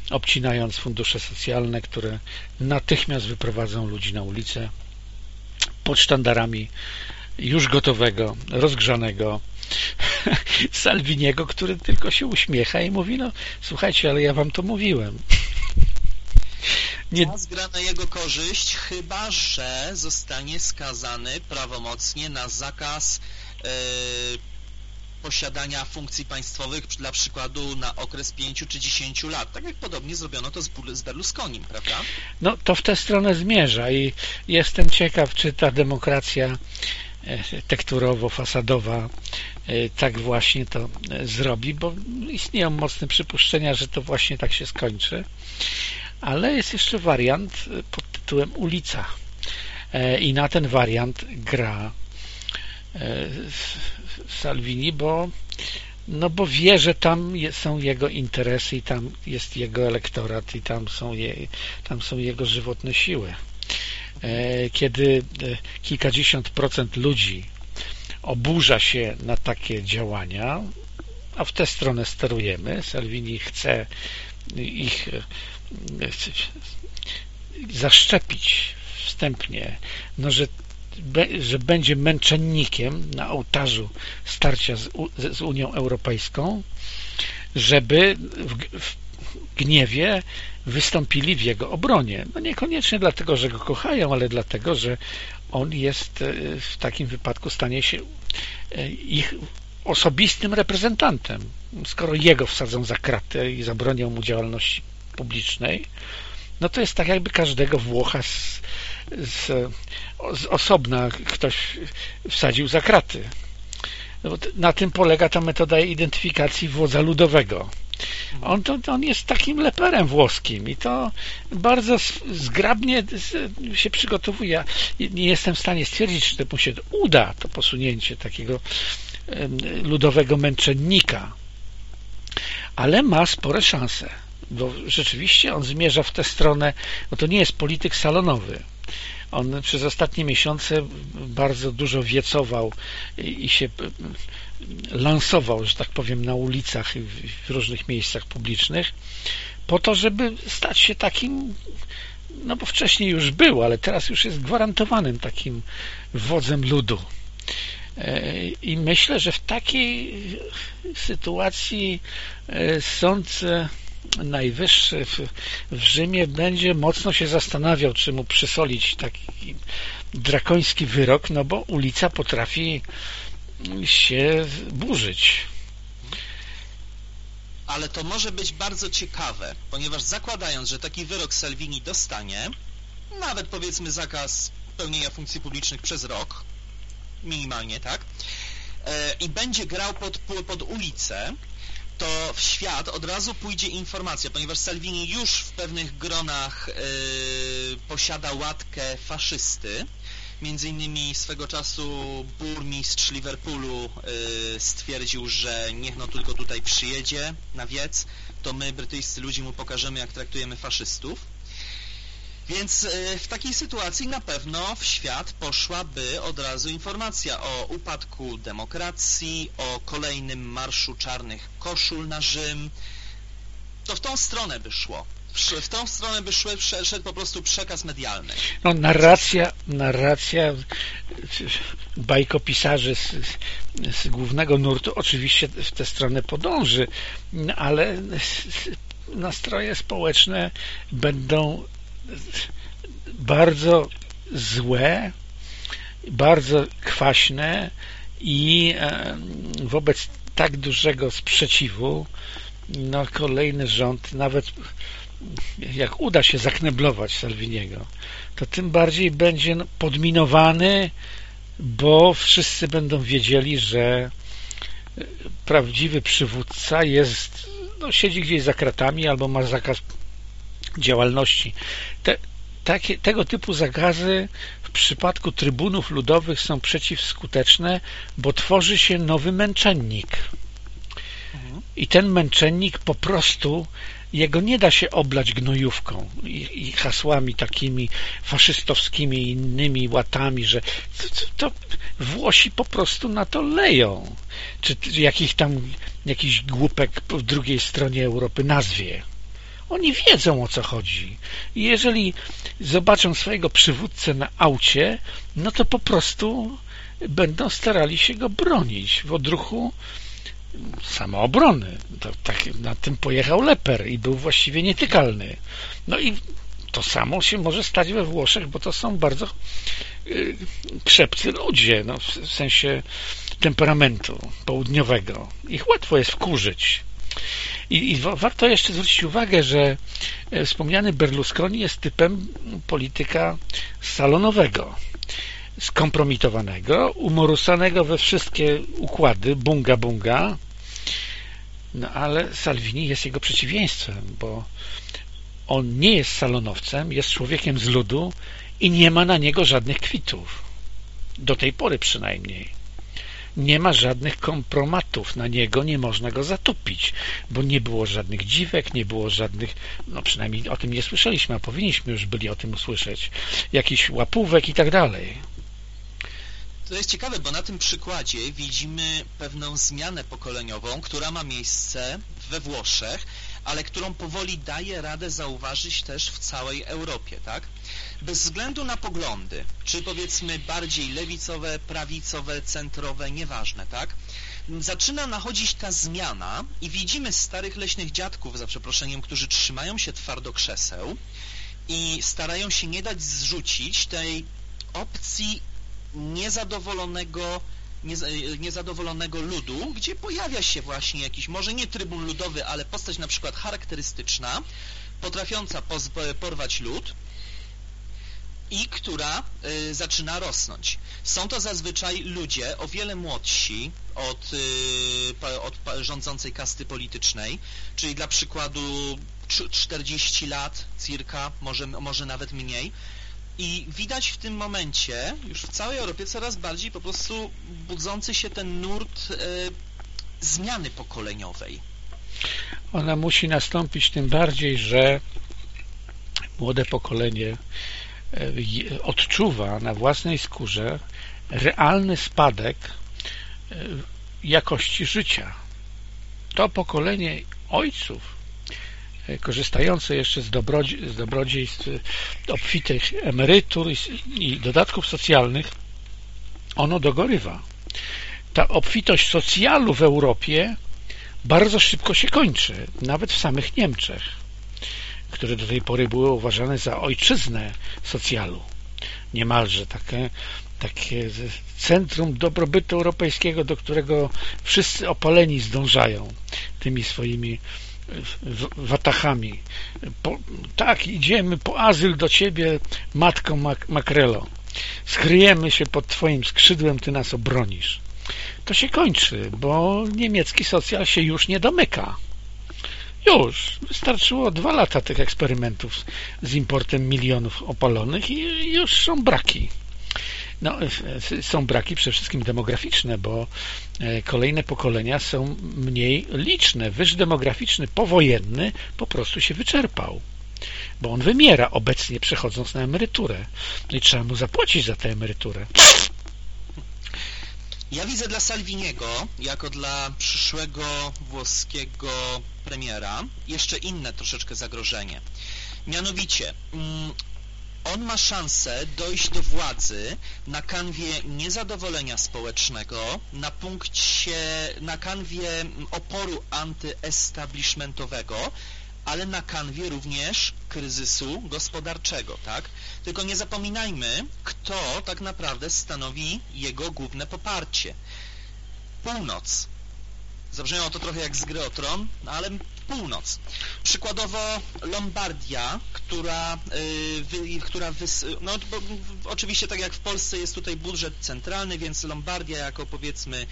obcinając fundusze socjalne, które natychmiast wyprowadzą ludzi na ulicę pod sztandarami już gotowego, rozgrzanego Salviniego, który tylko się uśmiecha i mówi, no słuchajcie, ale ja wam to mówiłem. Nie... Gra na jego korzyść, chyba że zostanie skazany prawomocnie na zakaz yy, posiadania funkcji państwowych, dla przykładu na okres 5 czy 10 lat. Tak jak podobnie zrobiono to z, Berlusconim, prawda? No to w tę stronę zmierza i jestem ciekaw, czy ta demokracja tekturowo-fasadowa e, tak właśnie to e, zrobi, bo istnieją mocne przypuszczenia, że to właśnie tak się skończy. Ale jest jeszcze wariant pod tytułem Ulica. I na ten wariant gra Salvini, bo no bo wie, że tam są jego interesy i tam jest jego elektorat i tam są, je, tam są jego żywotne siły. E, kiedy e, kilkadziesiąt procent ludzi oburza się na takie działania, a w tę stronę sterujemy, Salvini chce ich e, zaszczepić wstępnie, no, że że będzie męczennikiem na ołtarzu starcia z, Unią Europejską, żeby w gniewie wystąpili w jego obronie. No niekoniecznie dlatego, że go kochają, ale dlatego, że on jest e, w takim wypadku stanie się e, ich osobistym reprezentantem. Skoro jego wsadzą za kratę i zabronią mu działalności publicznej, no to jest tak jakby każdego Włocha z, z, z osobna ktoś wsadził za kraty. No na tym polega ta metoda identyfikacji wodza ludowego. On, to, on jest takim leperem włoskim i to bardzo zgrabnie się przygotowuje. Nie jestem w stanie stwierdzić, czy mu się uda, to posunięcie takiego ludowego męczennika, ale ma spore szanse bo rzeczywiście on zmierza w tę stronę, bo to nie jest polityk salonowy. On przez ostatnie miesiące bardzo dużo wiecował i się lansował, że tak powiem, na ulicach i w różnych miejscach publicznych po to, żeby stać się takim no bo wcześniej już był, ale teraz już jest gwarantowanym takim wodzem ludu. E, I myślę, że w takiej sytuacji e, sąd najwyższy w, w Rzymie będzie mocno się zastanawiał, czy mu przysolić taki drakoński wyrok, no bo ulica potrafi się burzyć. Ale to może być bardzo ciekawe, ponieważ zakładając, że taki wyrok Salvini dostanie, nawet powiedzmy zakaz pełnienia funkcji publicznych przez rok, minimalnie, tak, e, i będzie grał pod, pod ulicę, to w świat od razu pójdzie informacja, ponieważ Salvini już w pewnych gronach yy, posiada łatkę faszysty. Między innymi swego czasu burmistrz Liverpoolu yy, stwierdził, że niech no tylko tutaj przyjedzie na wiec, to my, brytyjscy ludzie, mu pokażemy, jak traktujemy faszystów. Więc e, w takiej sytuacji na pewno w świat poszłaby od razu informacja o upadku demokracji, o kolejnym marszu czarnych koszul na Rzym. To w tą stronę by szło. W tą stronę by szły, szedł po prostu przekaz medialny. No, narracja, narracja bajkopisarzy z, z głównego nurtu oczywiście w tę stronę podąży, ale nastroje społeczne będą bardzo złe, bardzo kwaśne i wobec tak dużego sprzeciwu no, kolejny rząd, nawet jak uda się zakneblować Salviniego, to tym bardziej będzie podminowany, bo wszyscy będą wiedzieli, że prawdziwy przywódca jest, no, siedzi gdzieś za kratami albo ma zakaz działalności. Te, takie, tego typu zakazy w przypadku trybunów ludowych są przeciwskuteczne, bo tworzy się nowy męczennik. I ten męczennik po prostu jego nie da się oblać gnojówką i, i hasłami takimi faszystowskimi i innymi łatami, że to, to, Włosi po prostu na to leją. Czy, czy jakich tam jakiś głupek po drugiej stronie Europy nazwie. Oni wiedzą o co chodzi. I jeżeli zobaczą swojego przywódcę na aucie, no to po prostu będą starali się go bronić w odruchu samoobrony. To, tak, na tym pojechał Leper i był właściwie nietykalny. No i to samo się może stać we Włoszech, bo to są bardzo yy, krzepcy ludzie, no, w sensie temperamentu południowego. Ich łatwo jest wkurzyć. I, I, warto jeszcze zwrócić uwagę, że e, wspomniany Berlusconi jest typem polityka salonowego, skompromitowanego, umorusanego we wszystkie układy, bunga bunga, no ale Salvini jest jego przeciwieństwem, bo on nie jest salonowcem, jest człowiekiem z ludu i nie ma na niego żadnych kwitów. Do tej pory przynajmniej. Nie ma żadnych kompromatów na niego, nie można go zatupić, bo nie było żadnych dziwek, nie było żadnych, no przynajmniej o tym nie słyszeliśmy, a powinniśmy już byli o tym usłyszeć, jakichś łapówek i tak dalej. To jest ciekawe, bo na tym przykładzie widzimy pewną zmianę pokoleniową, która ma miejsce we Włoszech, ale którą powoli daje radę zauważyć też w całej Europie, tak? Bez względu na poglądy, czy powiedzmy bardziej lewicowe, prawicowe, centrowe, nieważne, tak? Zaczyna nachodzić ta zmiana i widzimy starych leśnych dziadków, za przeproszeniem, którzy trzymają się twardo krzeseł i starają się nie dać zrzucić tej opcji niezadowolonego niezadowolonego ludu, gdzie pojawia się właśnie jakiś, może nie trybun ludowy, ale postać na przykład charakterystyczna, potrafiąca porwać lud i która y, zaczyna rosnąć. Są to zazwyczaj ludzie o wiele młodsi od, y, od rządzącej kasty politycznej, czyli dla przykładu 40 lat circa, może, może nawet mniej, i widać w tym momencie, już w całej Europie, coraz bardziej po prostu budzący się ten nurt e, zmiany pokoleniowej. Ona musi nastąpić tym bardziej, że młode pokolenie e, odczuwa na własnej skórze realny spadek e, jakości życia. To pokolenie ojców korzystające jeszcze z, z dobrodziejstw obfitych emerytur i, i dodatków socjalnych, ono dogorywa. Ta obfitość socjalu w Europie bardzo szybko się kończy, nawet w samych Niemczech, które do tej pory były uważane za ojczyznę socjalu. Niemalże takie, takie centrum dobrobytu europejskiego, do którego wszyscy opaleni zdążają tymi swoimi watachami. Po, tak, idziemy po azyl do ciebie, matko Mak Makrelo. Skryjemy się pod twoim skrzydłem, ty nas obronisz. To się kończy, bo niemiecki socjal się już nie domyka. Już. Wystarczyło dwa lata tych eksperymentów z importem milionów opalonych i już są braki. No, są braki przede wszystkim demograficzne, bo e, kolejne pokolenia są mniej liczne. Wyż demograficzny powojenny po prostu się wyczerpał bo on wymiera obecnie przechodząc na emeryturę. No i trzeba mu zapłacić za tę emeryturę. Ja widzę dla Salviniego, jako dla przyszłego włoskiego premiera, jeszcze inne troszeczkę zagrożenie. Mianowicie, mm, on ma szansę dojść do władzy na kanwie niezadowolenia społecznego, na punkcie, na kanwie oporu antyestablishmentowego, ale na kanwie również kryzysu gospodarczego, tak? Tylko nie zapominajmy, kto tak naprawdę stanowi jego główne poparcie. Północ. Zabrzmiało to trochę jak z gry o tron, no ale północ. Przykładowo Lombardia, która, yy, która wys... no bo, oczywiście tak jak w Polsce jest tutaj budżet centralny, więc Lombardia jako powiedzmy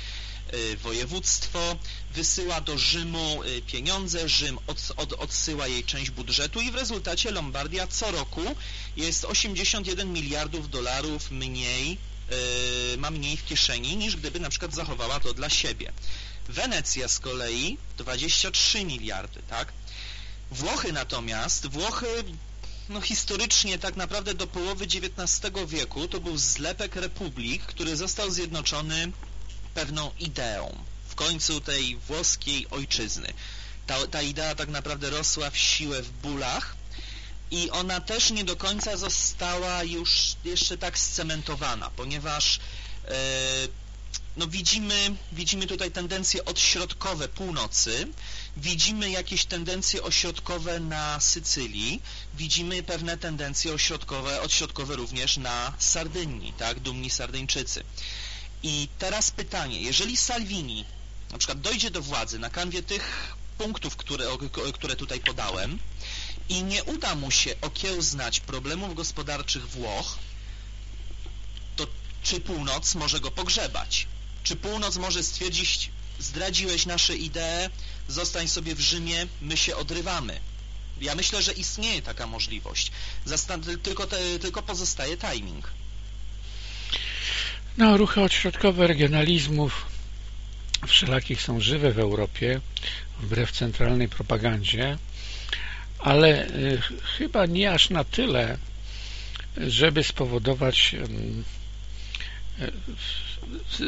y, województwo wysyła do Rzymu y, pieniądze, Rzym od, od, odsyła jej część budżetu i w rezultacie Lombardia co roku jest 81 miliardów dolarów mniej, ma mniej w kieszeni niż gdyby na przykład zachowała to dla siebie. Wenecja z kolei 23 miliardy, tak? Włochy natomiast, Włochy no historycznie tak naprawdę do połowy XIX wieku to był zlepek republik, który został zjednoczony pewną ideą w końcu tej włoskiej ojczyzny. Ta, ta idea tak naprawdę rosła w siłę w bólach i ona też nie do końca została już jeszcze tak scementowana, ponieważ e, no widzimy, widzimy tutaj tendencje odśrodkowe północy, widzimy jakieś tendencje ośrodkowe na Sycylii, widzimy pewne tendencje ośrodkowe, odśrodkowe również na Sardynii, tak, dumni Sardyńczycy. I teraz pytanie, jeżeli Salvini na przykład dojdzie do władzy na kanwie tych punktów, które, które tutaj podałem i nie uda mu się okiełznać problemów gospodarczych Włoch, to czy północ może go pogrzebać? Czy północ może stwierdzić, zdradziłeś nasze idee, zostań sobie w Rzymie, my się odrywamy? Ja myślę, że istnieje taka możliwość. Zastan tylko, te, tylko pozostaje timing. No, ruchy odśrodkowe regionalizmów wszelakich są żywe w Europie, wbrew centralnej propagandzie, ale y, chyba nie aż na tyle, żeby spowodować y,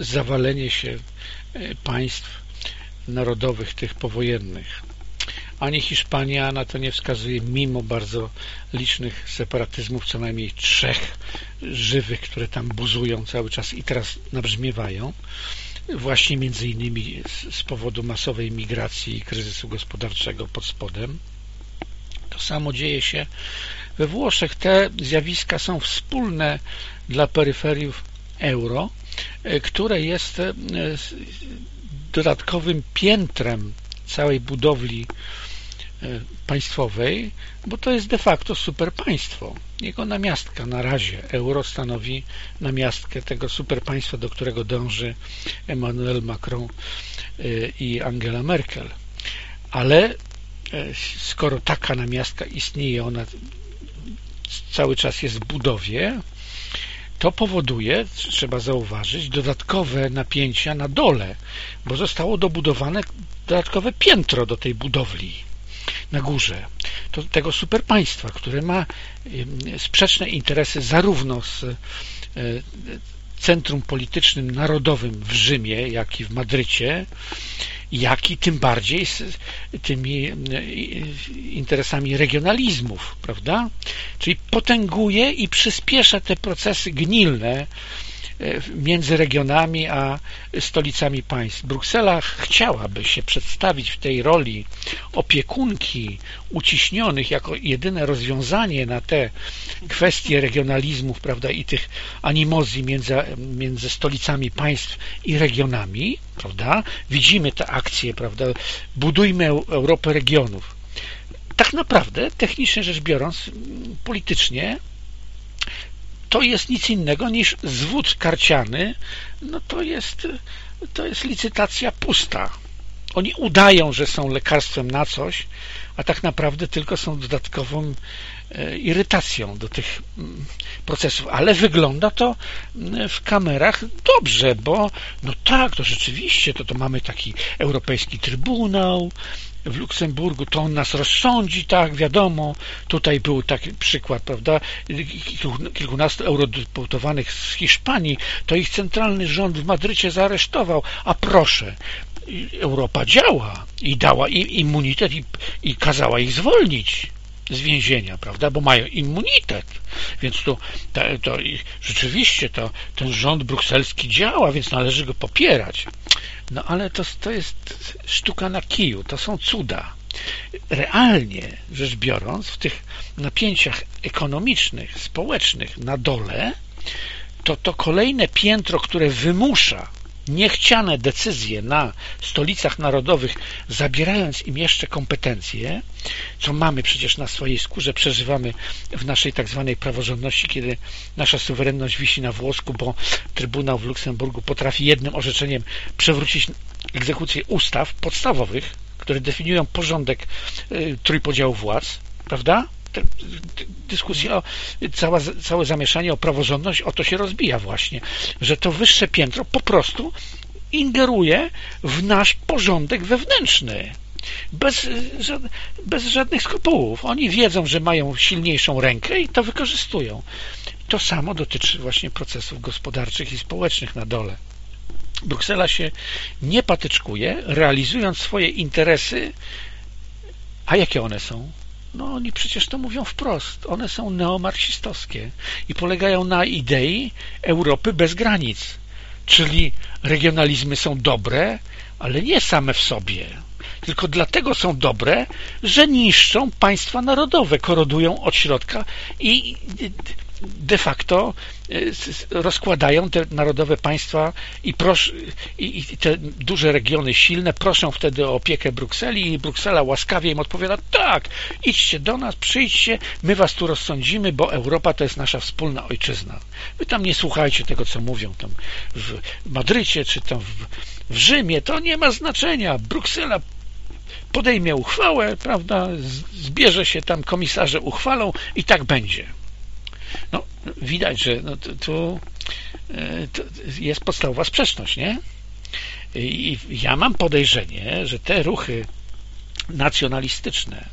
zawalenie się y, państw narodowych, tych powojennych. Ani Hiszpania na to nie wskazuje, mimo bardzo licznych separatyzmów, co najmniej trzech żywych, które tam buzują cały czas i teraz nabrzmiewają właśnie między innymi z powodu masowej migracji i kryzysu gospodarczego pod spodem. To samo dzieje się we Włoszech. Te zjawiska są wspólne dla peryferiów euro, e, które jest e, dodatkowym piętrem całej budowli E, państwowej, bo to jest de facto superpaństwo. Jego namiastka na razie. Euro stanowi namiastkę tego superpaństwa, do którego dąży Emmanuel Macron i Angela Merkel. Ale skoro taka namiastka istnieje, ona cały czas jest w budowie, to powoduje, trzeba zauważyć, dodatkowe napięcia na dole, bo zostało dobudowane dodatkowe piętro do tej budowli na górze, to tego superpaństwa, które ma sprzeczne interesy zarówno z e, centrum politycznym narodowym w Rzymie, jak i w Madrycie, jak i tym bardziej z tymi interesami regionalizmów, prawda? Czyli potęguje i przyspiesza te procesy gnilne E, między regionami a stolicami państw. Bruksela chciałaby się przedstawić w tej roli opiekunki uciśnionych jako jedyne rozwiązanie na te kwestie regionalizmów prawda, i tych animozji między, między stolicami państw i regionami. Prawda? Widzimy te akcje, prawda? budujmy Europę regionów. Tak naprawdę, technicznie rzecz biorąc, politycznie to jest nic innego niż zwód karciany, no to jest, to jest licytacja pusta. Oni udają, że są lekarstwem na coś, a tak naprawdę tylko są dodatkową e, irytacją do tych mm, procesów, ale wygląda to mm, w kamerach dobrze, bo no tak, to rzeczywiście, to, to mamy taki Europejski Trybunał, w Luksemburgu, to on nas rozsądzi, tak, wiadomo. Tutaj był taki przykład, prawda, kilkunastu eurodeputowanych z Hiszpanii, to ich centralny rząd w Madrycie zaaresztował, a proszę, Europa działa i dała im immunitet i, i kazała ich zwolnić z więzienia, prawda, bo mają immunitet, więc to, to, to rzeczywiście to, ten rząd brukselski działa, więc należy go popierać. No ale to, to jest sztuka na kiju, to są cuda. Realnie rzecz biorąc, w tych napięciach ekonomicznych, społecznych na dole, to to kolejne piętro, które wymusza niechciane decyzje na stolicach narodowych, zabierając im jeszcze kompetencje, co mamy przecież na swojej skórze, przeżywamy w naszej tak zwanej praworządności, kiedy nasza suwerenność wisi na włosku, bo Trybunał w Luksemburgu potrafi jednym orzeczeniem przewrócić egzekucję ustaw podstawowych, które definiują porządek y, trójpodziału władz, prawda? Dyskusja, cała, całe zamieszanie o praworządność o to się rozbija właśnie, że to wyższe piętro po prostu ingeruje w nasz porządek wewnętrzny. Bez, bez żadnych skrupułów. Oni wiedzą, że mają silniejszą rękę i to wykorzystują. To samo dotyczy właśnie procesów gospodarczych i społecznych na dole. Bruksela się nie patyczkuje, realizując swoje interesy A jakie one są? No oni przecież to mówią wprost. One są neomarksistowskie i polegają na idei Europy bez granic. Czyli regionalizmy są dobre, ale nie same w sobie. Tylko dlatego są dobre, że niszczą państwa narodowe, korodują od środka i de facto e, rozkładają te narodowe państwa i, prosz, i, te duże regiony silne proszą wtedy o opiekę Brukseli i Bruksela łaskawie im odpowiada tak, idźcie do nas, przyjdźcie, my was tu rozsądzimy, bo Europa to jest nasza wspólna ojczyzna. Wy tam nie słuchajcie tego, co mówią tam w Madrycie czy tam w, w Rzymie, to nie ma znaczenia. Bruksela podejmie uchwałę, prawda, zbierze się tam komisarze uchwalą i tak będzie. No, widać, że no, tu, e, tu jest podstawowa sprzeczność, nie? I ja mam podejrzenie, że te ruchy nacjonalistyczne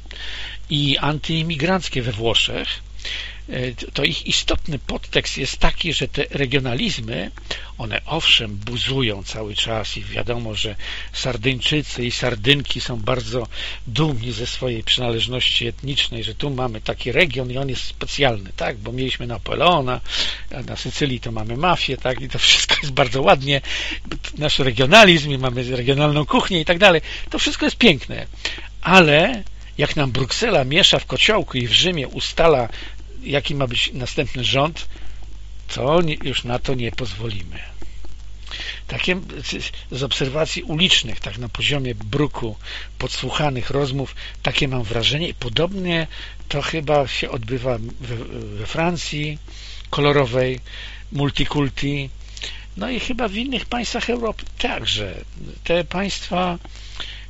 i antyimigranckie we Włoszech to ich istotny podtekst jest taki, że te regionalizmy, one owszem buzują cały czas i wiadomo, że Sardyńczycy i Sardynki są bardzo dumni ze swojej przynależności etnicznej, że tu mamy taki region i on jest specjalny, tak, bo mieliśmy Napoleona, a na Sycylii to mamy mafię, tak, i to wszystko jest bardzo ładnie, nasz regionalizm i mamy regionalną kuchnię i tak dalej, to wszystko jest piękne, ale jak nam Bruksela miesza w kociołku i w Rzymie ustala jaki ma być następny rząd, to już na to nie pozwolimy. Takie z obserwacji ulicznych, tak na poziomie bruku, podsłuchanych rozmów, takie mam wrażenie i podobnie to chyba się odbywa we, we Francji kolorowej, multikulti, no i chyba w innych państwach Europy także. Te państwa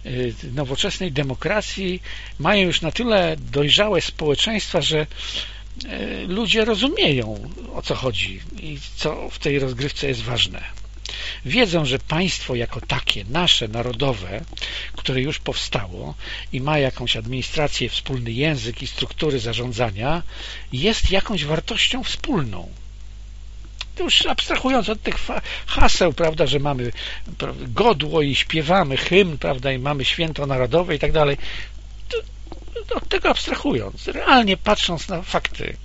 y, nowoczesnej demokracji mają już na tyle dojrzałe społeczeństwa, że ludzie rozumieją o co chodzi i co w tej rozgrywce jest ważne. Wiedzą, że państwo jako takie, nasze, narodowe, które już powstało i ma jakąś administrację, wspólny język i struktury zarządzania, jest jakąś wartością wspólną. Już abstrahując od tych haseł, prawda, że mamy godło i śpiewamy hymn, prawda, i mamy święto narodowe i tak dalej, od tego abstrahując, realnie patrząc na fakty,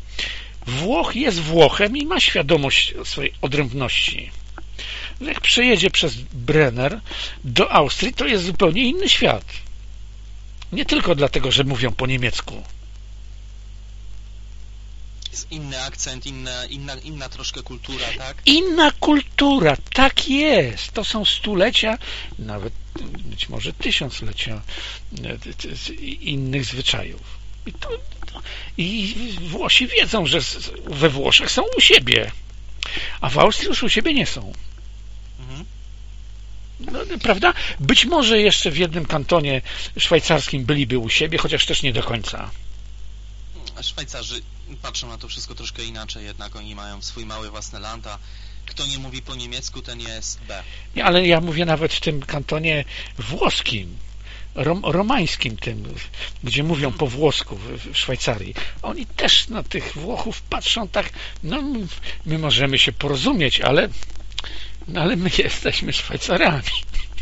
Włoch jest Włochem i ma świadomość swojej odrębności. Jak przejedzie przez Brenner do Austrii, to jest zupełnie inny świat. Nie tylko dlatego, że mówią po niemiecku. Jest inny akcent, inna, inna, inna troszkę kultura, tak? Inna kultura, tak jest. To są stulecia, nawet być może tysiąclecia e, innych zwyczajów. I, to, I Włosi wiedzą, że we Włoszech są u siebie, a w Austrii już u siebie nie są. Mhm. No, prawda? Być może jeszcze w jednym kantonie szwajcarskim byliby u siebie, chociaż też nie do końca. Szwajcarzy patrzą na to wszystko troszkę inaczej, jednak oni mają swój mały własny land, a kto nie mówi po niemiecku, ten jest B. Nie, ale ja mówię nawet w tym kantonie włoskim, rom, romańskim tym, gdzie mówią po włosku w, w, Szwajcarii. Oni też na tych Włochów patrzą tak, no my możemy się porozumieć, ale, no, ale my jesteśmy Szwajcarami.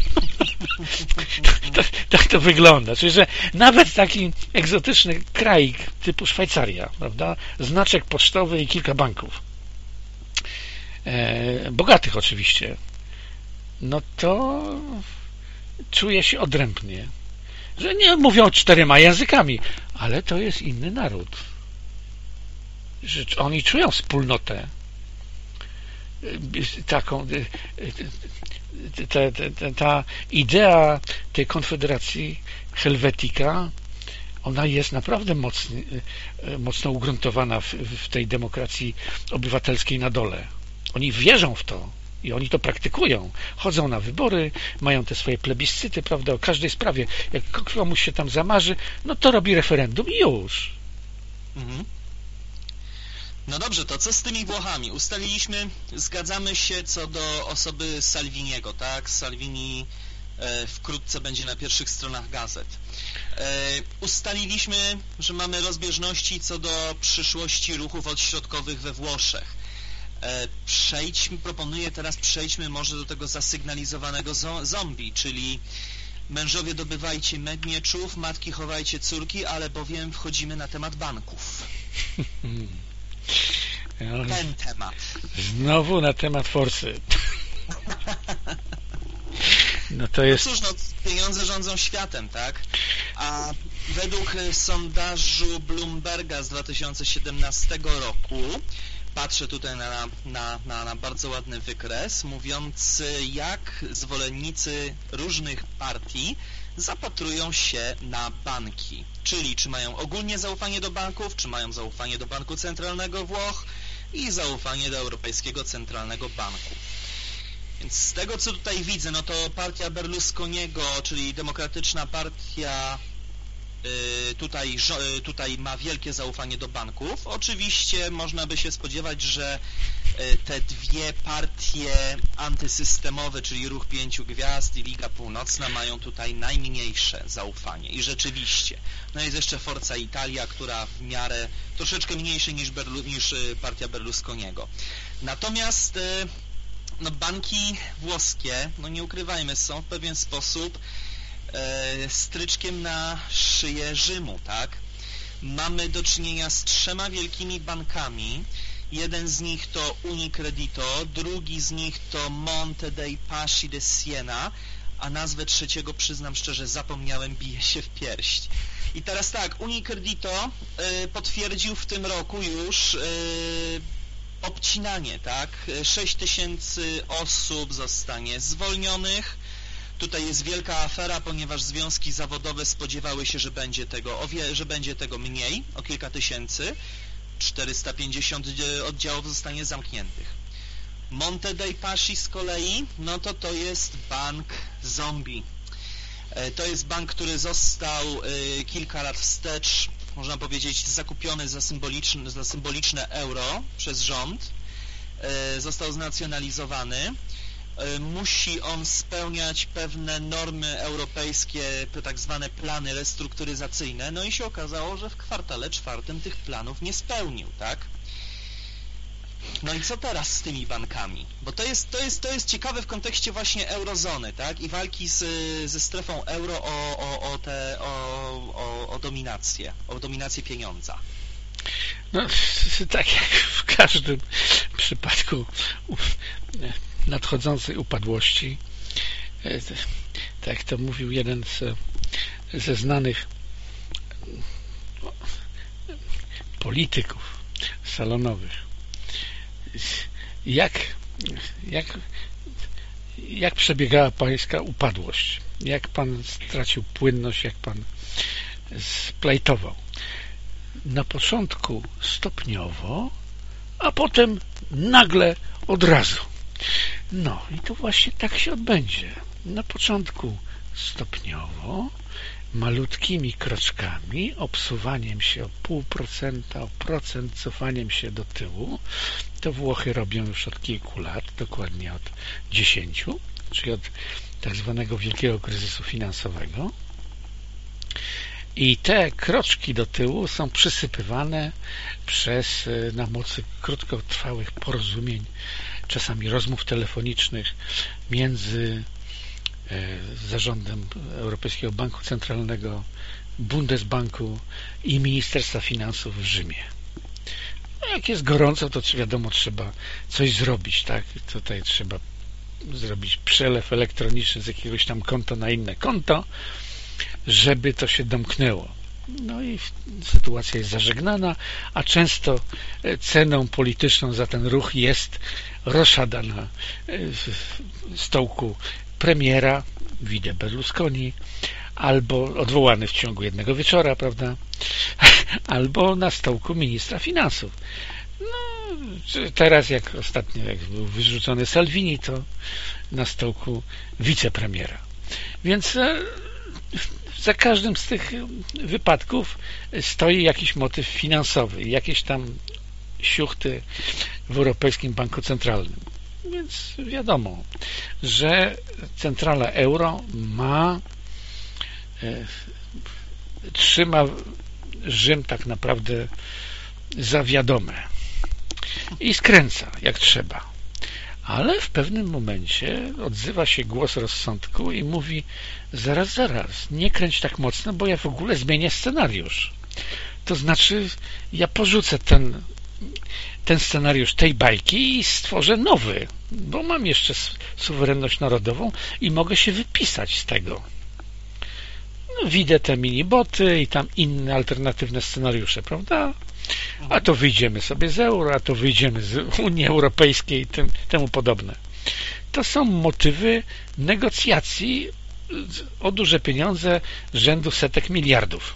tak, tak, to wygląda. Czyli, że nawet taki egzotyczny kraj typu Szwajcaria, prawda? Znaczek pocztowy i kilka banków. E, bogatych oczywiście. No to czuje się odrębnie. Że nie mówią czterema językami, ale to jest inny naród. Że oni czują wspólnotę taką ta, ta, ta idea tej konfederacji helwetika ona jest naprawdę mocny, mocno ugruntowana w, w tej demokracji obywatelskiej na dole. Oni wierzą w to i oni to praktykują. Chodzą na wybory, mają te swoje plebiscyty, prawda, o każdej sprawie. Jak komuś się tam zamarzy, no to robi referendum i już. Mhm. No dobrze, to co z tymi Włochami? Ustaliliśmy, zgadzamy się co do osoby Salviniego, tak? Salvini e, wkrótce będzie na pierwszych stronach gazet. E, ustaliliśmy, że mamy rozbieżności co do przyszłości ruchów odśrodkowych we Włoszech. E, przejdźmy, proponuję teraz przejdźmy może do tego zasygnalizowanego zombie, czyli Mężowie dobywajcie mieczów, matki chowajcie córki, ale bowiem wchodzimy na temat banków. Ten temat. Znowu na temat forsy. No to jest... No cóż, no, pieniądze rządzą światem, tak? A według sondażu Bloomberga z 2017 roku patrzę tutaj na, na, na, na, bardzo ładny wykres, mówiący jak zwolennicy różnych partii zapatrują się na banki. Czyli czy mają ogólnie zaufanie do banków, czy mają zaufanie do Banku Centralnego Włoch i zaufanie do Europejskiego Centralnego Banku. Więc z tego, co tutaj widzę, no to partia Berlusconiego, czyli Demokratyczna Partia tutaj, y, tutaj ma wielkie zaufanie do banków. Oczywiście można by się spodziewać, że y, te dwie partie antysystemowe, czyli Ruch Pięciu Gwiazd i Liga Północna mają tutaj najmniejsze zaufanie. I rzeczywiście. No jest jeszcze Forza Italia, która w miarę troszeczkę mniejsze niż, Berlu, niż partia Berlusconiego. Natomiast no banki włoskie, no nie ukrywajmy, są w pewien sposób stryczkiem na szyję Rzymu, tak? Mamy do czynienia z trzema wielkimi bankami. Jeden z nich to Unicredito, drugi z nich to Monte dei Paschi de Siena, a nazwę trzeciego, przyznam szczerze, zapomniałem, bije się w pierś. I teraz tak, Unicredito y, potwierdził w tym roku już y, obcinanie, tak? 6 tysięcy osób zostanie zwolnionych. Tutaj jest wielka afera, ponieważ związki zawodowe spodziewały się, że będzie tego, że będzie tego mniej, o kilka tysięcy. 450 oddziałów zostanie zamkniętych. Monte dei Paschi z kolei, no to to jest bank zombie. E, to jest bank, który został e, kilka lat wstecz można powiedzieć, zakupiony za symboliczne, za symboliczne euro przez rząd, e, został znacjonalizowany. E, musi on spełniać pewne normy europejskie, tak zwane plany restrukturyzacyjne, no i się okazało, że w kwartale czwartym tych planów nie spełnił, tak? No i co teraz z tymi bankami? Bo to jest, to jest, to jest ciekawe w kontekście właśnie eurozony, tak? I walki z, ze strefą euro o, o, o, te, o, o, o dominację, o dominację pieniądza. No, tak jak w każdym przypadku nadchodzącej upadłości, e, tak to mówił jeden z, ze znanych polityków salonowych, jak, jak, jak przebiegała pańska upadłość? Jak pan stracił płynność? Jak pan splajtował? Na początku stopniowo, a potem nagle od razu. No i to właśnie tak się odbędzie. Na początku stopniowo, malutkimi kroczkami, obsuwaniem się o pół procenta, o procent, cofaniem się do tyłu. To Włochy robią już od kilku lat, dokładnie od dziesięciu, czyli od tak zwanego wielkiego kryzysu finansowego. I te kroczki do tyłu są przysypywane przez, e, na mocy krótkotrwałych porozumień, czasami rozmów telefonicznych między E, zarządem Europejskiego Banku Centralnego, Bundesbanku i Ministerstwa Finansów w Rzymie. No jak jest gorąco, to wiadomo, trzeba coś zrobić, tak? Tutaj trzeba zrobić przelew elektroniczny z jakiegoś tam konta na inne konto, żeby to się domknęło. No i sytuacja jest zażegnana, a często e, ceną polityczną za ten ruch jest roszada na e, stołku premiera, widzę Berlusconi, albo odwołany w ciągu jednego wieczora, prawda? Albo na stołku ministra finansów. No, teraz jak ostatnio jak był wyrzucony Salvini, to na stołku wicepremiera. Więc e, za każdym z tych wypadków stoi jakiś motyw finansowy, jakieś tam siuchty w Europejskim Banku Centralnym. Więc wiadomo, że centrala euro ma e, trzyma Rzym tak naprawdę za wiadome i skręca jak trzeba. Ale w pewnym momencie odzywa się głos rozsądku i mówi zaraz, zaraz, nie kręć tak mocno, bo ja w ogóle zmienię scenariusz. To znaczy, ja porzucę ten, ten scenariusz tej bajki i stworzę nowy, bo mam jeszcze suwerenność narodową i mogę się wypisać z tego. No, widzę te miniboty i tam inne alternatywne scenariusze, prawda? A to wyjdziemy sobie z euro, a to wyjdziemy z Unii Europejskiej i tym, temu podobne. To są motywy negocjacji o duże pieniądze rzędu setek miliardów.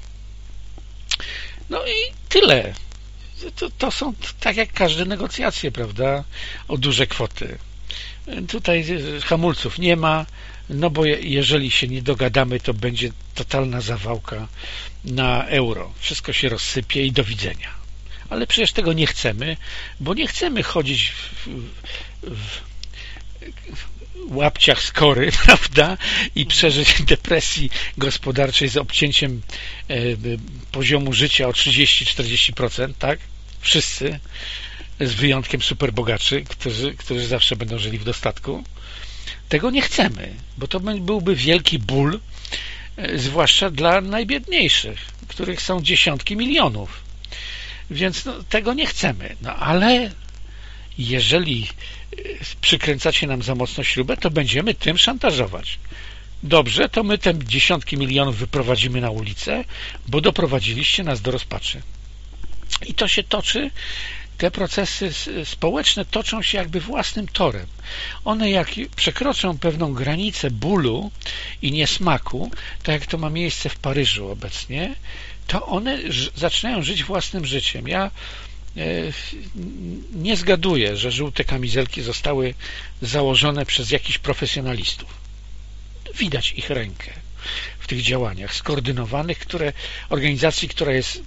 No i tyle. To, to są tak jak każde negocjacje, prawda? O duże kwoty. Tutaj hamulców nie ma, no bo jeżeli się nie dogadamy, to będzie totalna zawałka na euro. Wszystko się rozsypie i do widzenia. Ale przecież tego nie chcemy, bo nie chcemy chodzić w, w, w łapciach skory, prawda? I przeżyć depresji gospodarczej z obcięciem e, poziomu życia o 30-40%, tak? Wszyscy, z wyjątkiem superbogaczy, którzy, którzy zawsze będą żyli w dostatku. Tego nie chcemy, bo to byłby wielki ból, e, zwłaszcza dla najbiedniejszych, których są dziesiątki milionów. Więc no, tego nie chcemy. No ale jeżeli e, przykręcacie nam za mocno śrubę, to będziemy tym szantażować. Dobrze, to my te dziesiątki milionów wyprowadzimy na ulicę, bo doprowadziliście nas do rozpaczy. I to się toczy te procesy społeczne toczą się jakby własnym torem. One jak przekroczą pewną granicę bólu i niesmaku, tak jak to ma miejsce w Paryżu obecnie, to one zaczynają żyć własnym życiem. Ja e, nie zgaduję, że żółte kamizelki zostały założone przez jakichś profesjonalistów. Widać ich rękę w tych działaniach skoordynowanych, które organizacji, która jest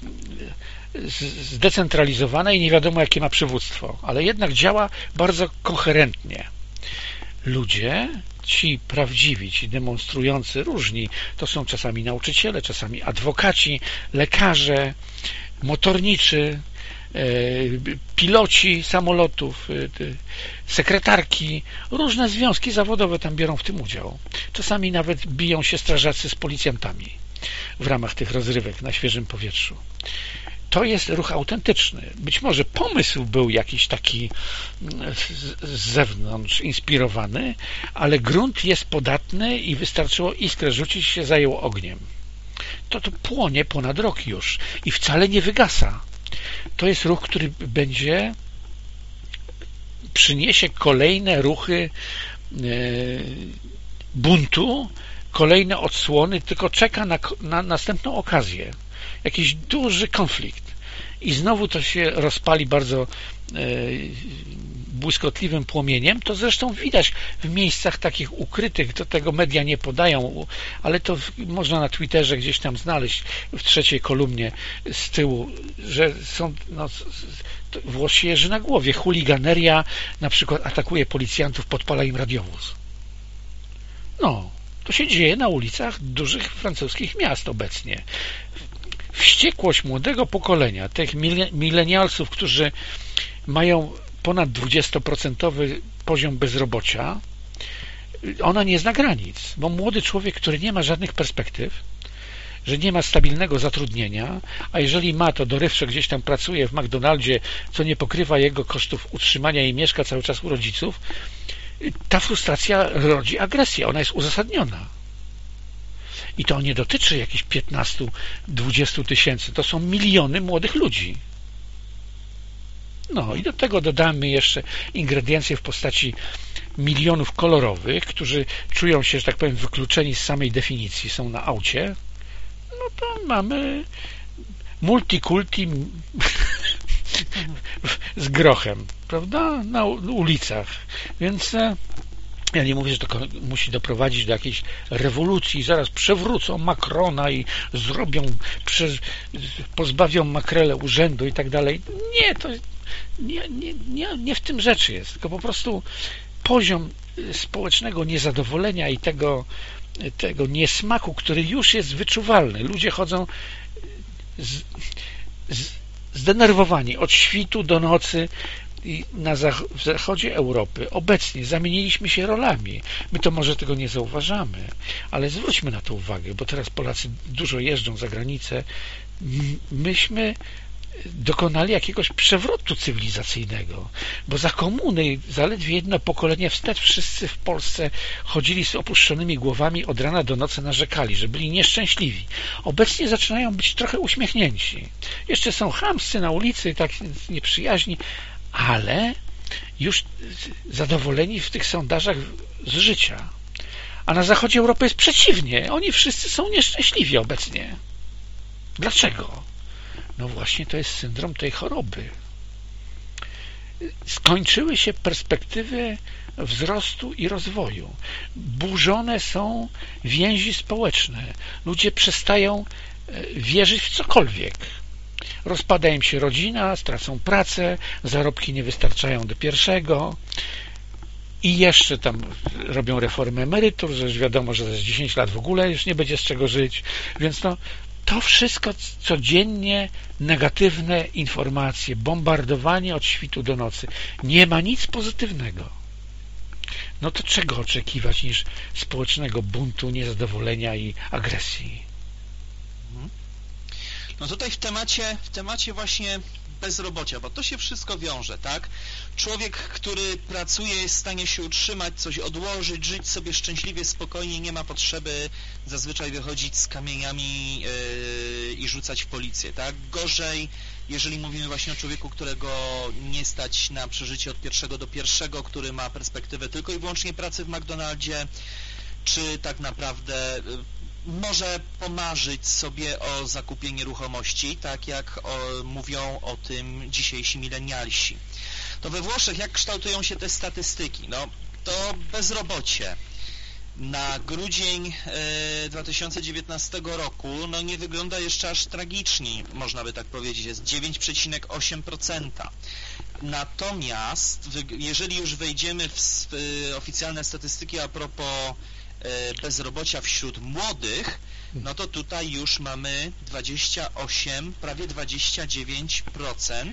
zdecentralizowane i nie wiadomo jakie ma przywództwo, ale jednak działa bardzo koherentnie. Ludzie, ci prawdziwi, ci demonstrujący, różni, to są czasami nauczyciele, czasami adwokaci, lekarze, motorniczy, e, piloci samolotów, e, sekretarki, różne związki zawodowe tam biorą w tym udział. Czasami nawet biją się strażacy z policjantami w ramach tych rozrywek na świeżym powietrzu to jest ruch autentyczny. Być może pomysł był jakiś taki mm, z zewnątrz inspirowany, ale grunt jest podatny i wystarczyło iskrę rzucić się zajęło ogniem. To to płonie ponad rok już i wcale nie wygasa. To jest ruch, który będzie przyniesie kolejne ruchy e, buntu, kolejne odsłony, tylko czeka na, na następną okazję jakiś duży konflikt i znowu to się rozpali bardzo e, błyskotliwym płomieniem, to zresztą widać w miejscach takich ukrytych, do tego media nie podają, ale to można na Twitterze gdzieś tam znaleźć w trzeciej kolumnie z tyłu, że są no, włos się jeży na głowie. Chuliganeria na przykład atakuje policjantów, podpala im radiowóz. No, to się dzieje na ulicach dużych francuskich miast obecnie wściekłość młodego pokolenia, tych milenialsów, którzy mają ponad 20% poziom bezrobocia, ona nie zna granic, bo młody człowiek, który nie ma żadnych perspektyw, że nie ma stabilnego zatrudnienia, a jeżeli ma, to dorywcze gdzieś tam pracuje w McDonaldzie, co nie pokrywa jego kosztów utrzymania i mieszka cały czas u rodziców, ta frustracja rodzi agresję, ona jest uzasadniona. I to nie dotyczy jakichś 15-20 tysięcy, to są miliony młodych ludzi. No i do tego dodamy jeszcze ingrediencje w postaci milionów kolorowych, którzy czują się, że tak powiem, wykluczeni z samej definicji, są na aucie, no to mamy multikulti z grochem, prawda? Na ulicach. Więc e, ja nie mówię, że to musi doprowadzić do jakiejś rewolucji, zaraz przewrócą Macrona i zrobią, pozbawią Makrele urzędu i tak dalej. Nie, to nie, nie, nie, nie w tym rzeczy jest, tylko po prostu poziom społecznego niezadowolenia i tego, tego niesmaku, który już jest wyczuwalny. Ludzie chodzą z, z, zdenerwowani od świtu do nocy, I na zachodzie Europy obecnie zamieniliśmy się rolami. My to może tego nie zauważamy, ale zwróćmy na to uwagę, bo teraz Polacy dużo jeżdżą za granicę. Myśmy dokonali jakiegoś przewrotu cywilizacyjnego, bo za komuny zaledwie jedno pokolenie wstecz wszyscy w Polsce chodzili z opuszczonymi głowami od rana do nocy narzekali, że byli nieszczęśliwi. Obecnie zaczynają być trochę uśmiechnięci. Jeszcze są chamscy na ulicy, tak nieprzyjaźni, ale już zadowoleni w tych sondażach z życia. A na zachodzie Europy jest przeciwnie. Oni wszyscy są nieszczęśliwi obecnie. Dlaczego? No właśnie to jest syndrom tej choroby. Skończyły się perspektywy wzrostu i rozwoju. Burzone są więzi społeczne. Ludzie przestają e, wierzyć w cokolwiek. Rozpada im się rodzina, stracą pracę, zarobki nie wystarczają do pierwszego i jeszcze tam robią reformę emerytur, że już wiadomo, że za 10 lat w ogóle już nie będzie z czego żyć. Więc no, to wszystko codziennie negatywne informacje, bombardowanie od świtu do nocy. Nie ma nic pozytywnego. No to czego oczekiwać niż społecznego buntu, niezadowolenia i agresji? No tutaj w temacie, w temacie właśnie bezrobocia, bo to się wszystko wiąże, tak? Człowiek, który pracuje, jest w stanie się utrzymać, coś odłożyć, żyć sobie szczęśliwie, spokojnie, nie ma potrzeby zazwyczaj wychodzić z kamieniami yy, i rzucać w policję, tak? Gorzej, jeżeli mówimy właśnie o człowieku, którego nie stać na przeżycie od pierwszego do pierwszego, który ma perspektywę tylko i wyłącznie pracy w McDonaldzie, czy tak naprawdę może pomarzyć sobie o zakupie nieruchomości, tak jak o, mówią o tym dzisiejsi milenialsi. To we Włoszech jak kształtują się te statystyki? No, to bezrobocie na grudzień 2019 e, roku no nie wygląda jeszcze aż tragicznie, można by tak powiedzieć, jest 9,8%. Natomiast jeżeli już wejdziemy w oficjalne statystyki a propos E, bezrobocia wśród młodych, no to tutaj już mamy 28, prawie 29%,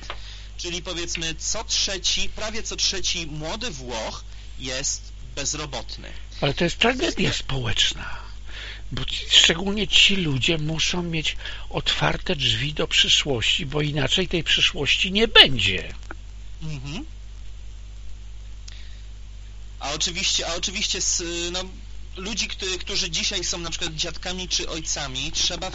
czyli powiedzmy co trzeci, prawie co trzeci młody Włoch jest bezrobotny. Ale to jest tragedia społeczna, bo szczególnie ci ludzie muszą mieć otwarte drzwi do przyszłości, bo inaczej tej przyszłości nie będzie. Mhm. A oczywiście, a oczywiście no, ludzi, którzy dzisiaj są na przykład dziadkami czy ojcami, trzeba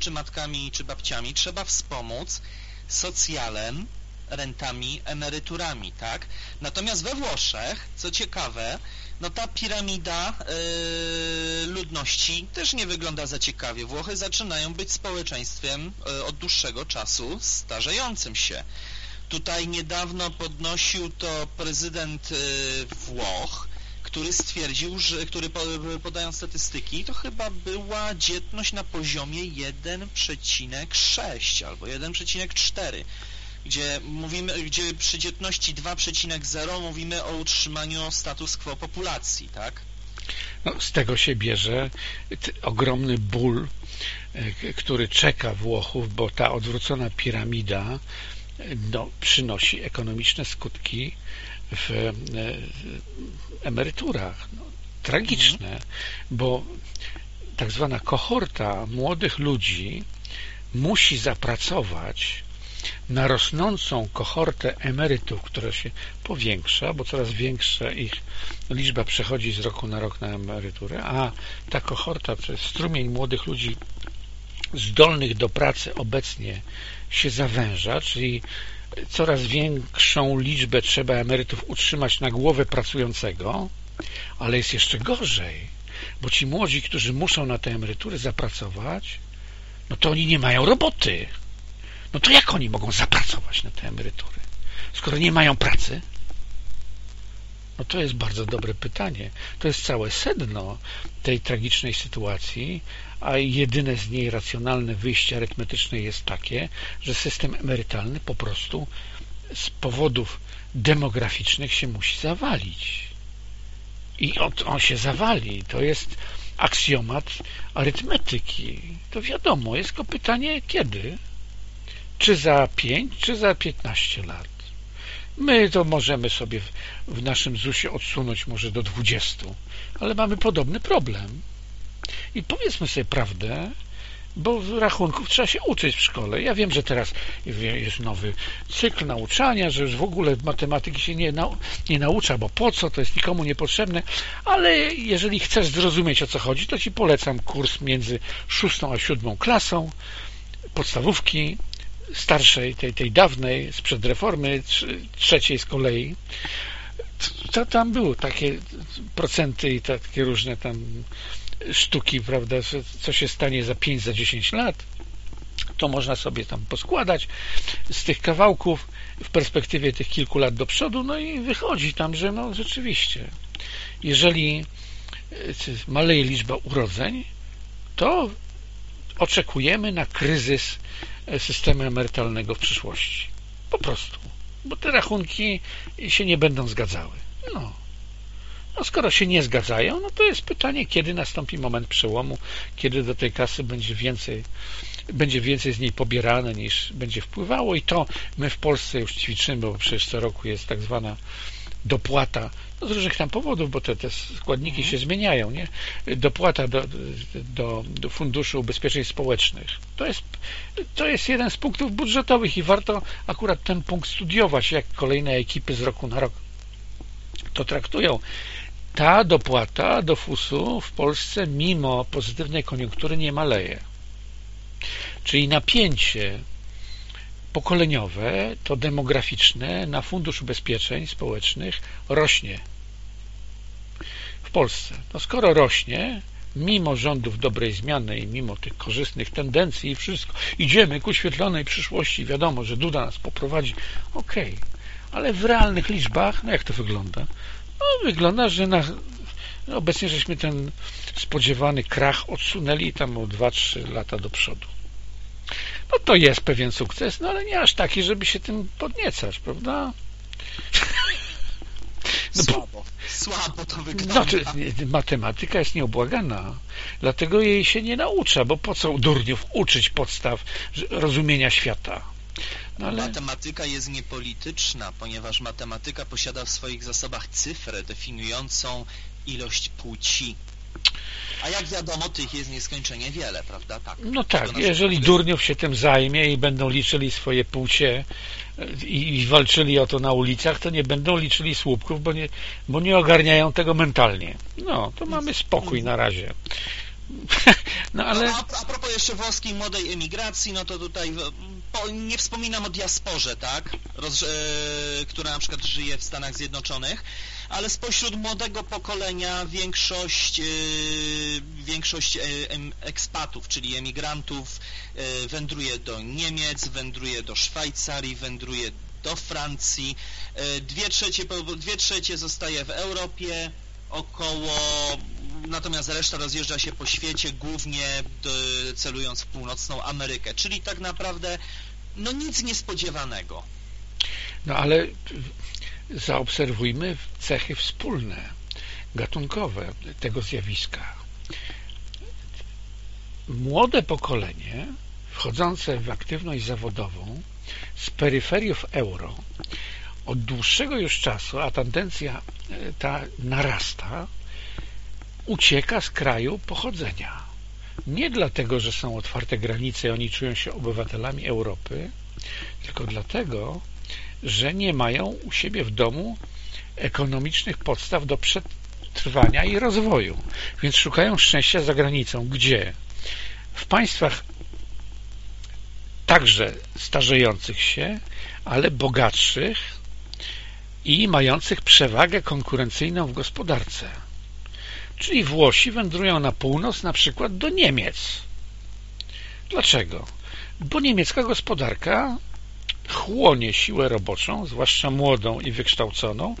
czy matkami, czy babciami, trzeba wspomóc socjalem, rentami, emeryturami, tak? Natomiast we Włoszech, co ciekawe, no ta piramida yy, ludności też nie wygląda za ciekawie. Włochy zaczynają być społeczeństwem yy, od dłuższego czasu starzejącym się. Tutaj niedawno podnosił to prezydent yy, Włoch, który stwierdził, że, który podając statystyki, to chyba była dzietność na poziomie 1,6 albo 1,4 gdzie mówimy, gdzie przy dzietności 2,0 mówimy o utrzymaniu status quo populacji, tak? No, z tego się bierze ogromny ból, e, który czeka Włochów, bo ta odwrócona piramida no, przynosi ekonomiczne skutki w e, emeryturach. No, tragiczne, mhm. bo tak zwana kohorta młodych ludzi musi zapracować na rosnącą kohortę emerytów, która się powiększa, bo coraz większa ich liczba przechodzi z roku na rok na emeryturę, a ta kohorta, przez strumień młodych ludzi zdolnych do pracy obecnie się zawęża, czyli coraz większą liczbę trzeba emerytów utrzymać na głowę pracującego, ale jest jeszcze gorzej, bo ci młodzi, którzy muszą na te emerytury zapracować, no to oni nie mają roboty. No to jak oni mogą zapracować na te emerytury? Skoro nie mają pracy? No to jest bardzo dobre pytanie. To jest całe sedno tej tragicznej sytuacji, a jedyne z niej racjonalne wyjście arytmetyczne jest takie, że system emerytalny po prostu z powodów demograficznych się musi zawalić. I on się zawali. To jest aksjomat arytmetyki. To wiadomo, jest tylko pytanie kiedy? Czy za 5, czy za 15 lat? My to możemy sobie w, w naszym ZUS-ie odsunąć może do 20, ale mamy podobny problem. I powiedzmy sobie prawdę, bo rachunków trzeba się uczyć w szkole. Ja wiem, że teraz jest nowy cykl nauczania, że już w ogóle matematyki się nie, nau nie naucza, bo po co, to jest nikomu niepotrzebne, ale jeżeli chcesz zrozumieć o co chodzi, to Ci polecam kurs między szóstą a siódmą klasą podstawówki starszej, tej, tej dawnej, sprzed reformy, trzeciej z kolei. Tam były takie procenty i takie różne tam sztuki, prawda, co się stanie za 5, za 10 lat, to można sobie tam poskładać z tych kawałków w perspektywie tych kilku lat do przodu, no i wychodzi tam, że no rzeczywiście, jeżeli e, maleje liczba urodzeń, to oczekujemy na kryzys e, systemu emerytalnego w przyszłości. Po prostu. Bo te rachunki się nie będą zgadzały. No. No skoro się nie zgadzają, no to jest pytanie, kiedy nastąpi moment przełomu, kiedy do tej kasy będzie więcej, będzie więcej z niej pobierane niż będzie wpływało i to my w Polsce już ćwiczymy, bo przecież co roku jest tak zwana dopłata, no z różnych tam powodów, bo te, te składniki mhm. się zmieniają, nie? Dopłata do, do, do Funduszu Ubezpieczeń Społecznych. To jest, to jest jeden z punktów budżetowych i warto akurat ten punkt studiować, jak kolejne ekipy z roku na rok to traktują ta dopłata do FUS-u w Polsce mimo pozytywnej koniunktury nie maleje. Czyli napięcie pokoleniowe, to demograficzne na Fundusz Ubezpieczeń Społecznych rośnie w Polsce. No skoro rośnie, mimo rządów dobrej zmiany i mimo tych korzystnych tendencji i wszystko, idziemy ku świetlonej przyszłości, wiadomo, że Duda nas poprowadzi, okej, okay. ale w realnych liczbach, no jak to wygląda? No, wygląda, że na, obecnie żeśmy ten spodziewany krach odsunęli tam o 2-3 lata do przodu. No to jest pewien sukces, no ale nie aż taki, żeby się tym podniecać, prawda? No słabo, bo, słabo to wygląda. Znaczy, matematyka jest nieobłagana, dlatego jej się nie naucza, bo po co durniów uczyć podstaw rozumienia świata? No ale... Matematyka jest niepolityczna, ponieważ matematyka posiada w swoich zasobach cyfrę definiującą ilość płci. A jak wiadomo, tych jest nieskończenie wiele, prawda? Tak. No tak, jeżeli durniów się tym zajmie i będą liczyli swoje płcie e, i, i, walczyli o to na ulicach, to nie będą liczyli słupków, bo nie, bo nie ogarniają tego mentalnie. No, to mamy spokój na razie. No, ale... a, a propos jeszcze włoskiej młodej emigracji, no to tutaj po, nie wspominam o diasporze, tak, Roz, e, która na przykład żyje w Stanach Zjednoczonych, ale spośród młodego pokolenia większość, e, większość e, ekspatów, czyli emigrantów e, wędruje do Niemiec, wędruje do Szwajcarii, wędruje do Francji, e, dwie trzecie, dwie trzecie zostaje w Europie, około natomiast reszta rozjeżdża się po świecie, głównie celując w północną Amerykę, czyli tak naprawdę no nic niespodziewanego. No ale zaobserwujmy cechy wspólne, gatunkowe tego zjawiska. Młode pokolenie, wchodzące w aktywność zawodową z peryferiów euro, od dłuższego już czasu, a tendencja e, ta narasta, ucieka z kraju pochodzenia. Nie dlatego, że są otwarte granice i oni czują się obywatelami Europy, tylko dlatego, że nie mają u siebie w domu ekonomicznych podstaw do przetrwania i rozwoju. Więc szukają szczęścia za granicą. Gdzie? W państwach także starzejących się, ale bogatszych i mających przewagę konkurencyjną w gospodarce. Czyli Włosi wędrują na północ, na przykład do Niemiec. Dlaczego? Bo niemiecka gospodarka chłonie siłę roboczą, zwłaszcza młodą i wykształconą,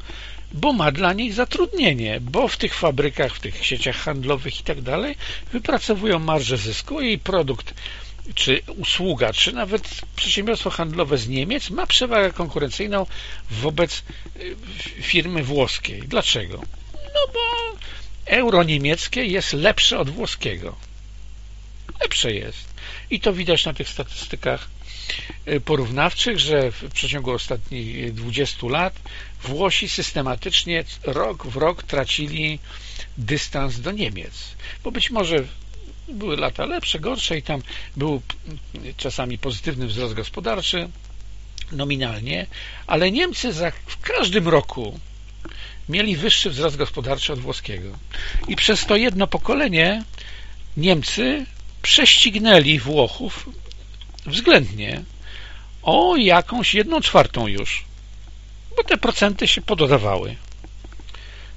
bo ma dla nich zatrudnienie, bo w tych fabrykach, w tych sieciach handlowych i tak dalej wypracowują marżę zysku i produkt czy usługa, czy nawet przedsiębiorstwo handlowe z Niemiec ma przewagę konkurencyjną wobec y, firmy włoskiej. Dlaczego? No bo euro niemieckie jest lepsze od włoskiego. lepsze jest. I to widać na tych statystykach y, porównawczych, że w przeciągu ostatnich 20 lat Włosi systematycznie rok w rok tracili dystans do Niemiec. Bo być może były lata lepsze, gorsze i tam był czasami pozytywny wzrost gospodarczy nominalnie, ale Niemcy za, w każdym roku mieli wyższy wzrost gospodarczy od włoskiego. I przez to jedno pokolenie Niemcy prześcignęli Włochów względnie o jakąś jedną czwartą już, bo te procenty się pododawały.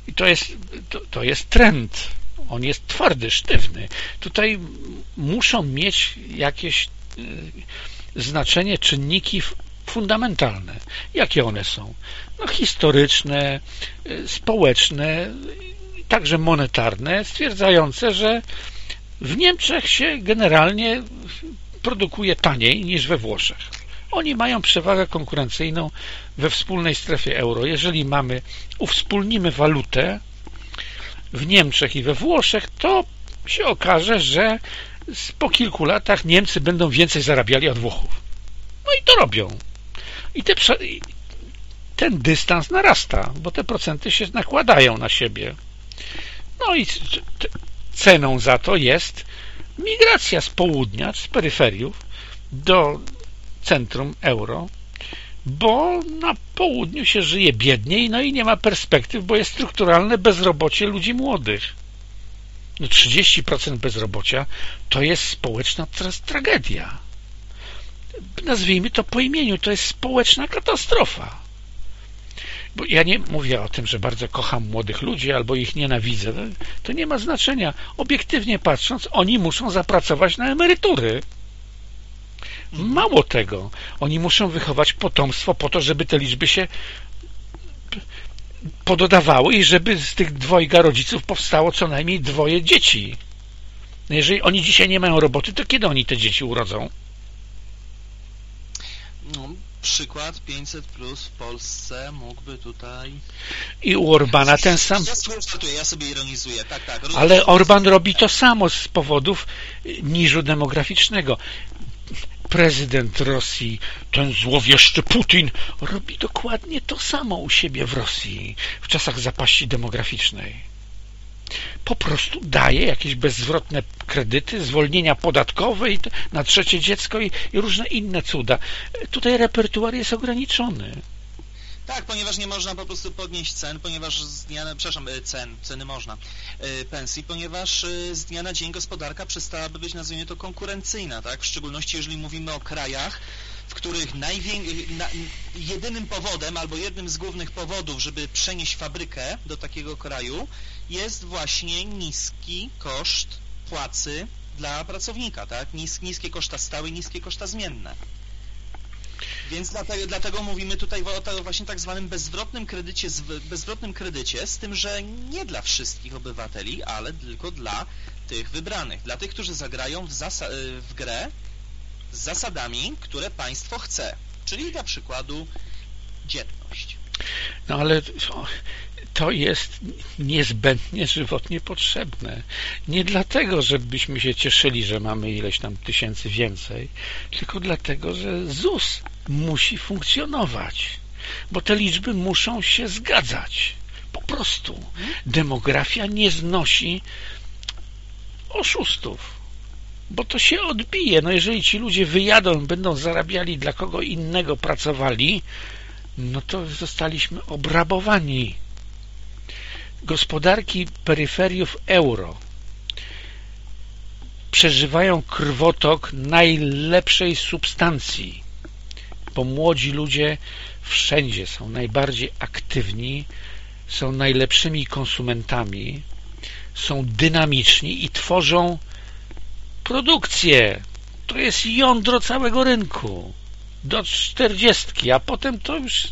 I to jest, to, to jest trend. On jest twardy, sztywny. Tutaj muszą mieć jakieś y, znaczenie czynniki fundamentalne. Jakie one są? No, historyczne, y, społeczne, także monetarne, stwierdzające, że w Niemczech się generalnie produkuje taniej niż we Włoszech. Oni mają przewagę konkurencyjną we wspólnej strefie euro. Jeżeli mamy, uwspólnimy walutę w Niemczech i we Włoszech, to się okaże, że po kilku latach Niemcy będą więcej zarabiali od Włochów. No i to robią. I te, ten dystans narasta, bo te procenty się nakładają na siebie. No i ceną za to jest migracja z południa, z peryferiów do centrum euro, bo na południu się żyje biedniej, no i nie ma perspektyw, bo jest strukturalne bezrobocie ludzi młodych. No 30% bezrobocia to jest społeczna tragedia. Nazwijmy to po imieniu, to jest społeczna katastrofa. Bo ja nie mówię o tym, że bardzo kocham młodych ludzi albo ich nienawidzę. To nie ma znaczenia. Obiektywnie patrząc, oni muszą zapracować na emerytury. Mało tego, oni muszą wychować potomstwo po to, żeby te liczby się pododawały i żeby z tych dwojga rodziców powstało co najmniej dwoje dzieci. No jeżeli oni dzisiaj nie mają roboty, to kiedy oni te dzieci urodzą? No, przykład 500 plus w Polsce mógłby tutaj... I u Orbana ten sam... Ja sobie żartuję, ja sobie ironizuję, tak, tak. Ale Orban robi to samo z powodów niżu demograficznego prezydent Rosji, ten złowieszczy Putin, robi dokładnie to samo u siebie w Rosji w czasach zapaści demograficznej. Po prostu daje jakieś bezzwrotne kredyty, zwolnienia podatkowe na trzecie dziecko i, i różne inne cuda. Tutaj repertuar jest ograniczony. Tak, ponieważ nie można po prostu podnieść cen, ponieważ z dnia, przepraszam, e, cen, ceny można, e, pensji, ponieważ e, z dnia na dzień gospodarka przestałaby być, nazwijmy to, konkurencyjna, tak? W szczególności jeżeli mówimy o krajach, w których na, jedynym powodem albo jednym z głównych powodów, żeby przenieść fabrykę do takiego kraju jest właśnie niski koszt płacy dla pracownika, tak? Nis, niskie koszta stałe, niskie koszta zmienne. Więc dlatego, dlatego mówimy tutaj o właśnie tak zwanym bezwrotnym kredycie, bezwrotnym kredycie, z tym, że nie dla wszystkich obywateli, ale tylko dla tych wybranych, dla tych, którzy zagrają w, w grę z zasadami, które państwo chce, czyli dla przykładu dzietność. No ale to jest niezbędnie żywotnie potrzebne. Nie dlatego, żebyśmy się cieszyli, że mamy ileś tam tysięcy więcej, tylko dlatego, że ZUS musi funkcjonować, bo te liczby muszą się zgadzać. Po prostu. Demografia nie znosi oszustów bo to się odbije. No jeżeli ci ludzie wyjadą, będą zarabiali dla kogo innego pracowali, no to zostaliśmy obrabowani gospodarki peryferiów euro przeżywają krwotok najlepszej substancji, bo młodzi ludzie wszędzie są najbardziej aktywni, są najlepszymi konsumentami, są dynamiczni i tworzą produkcję. To jest jądro całego rynku. Do czterdziestki, a potem to już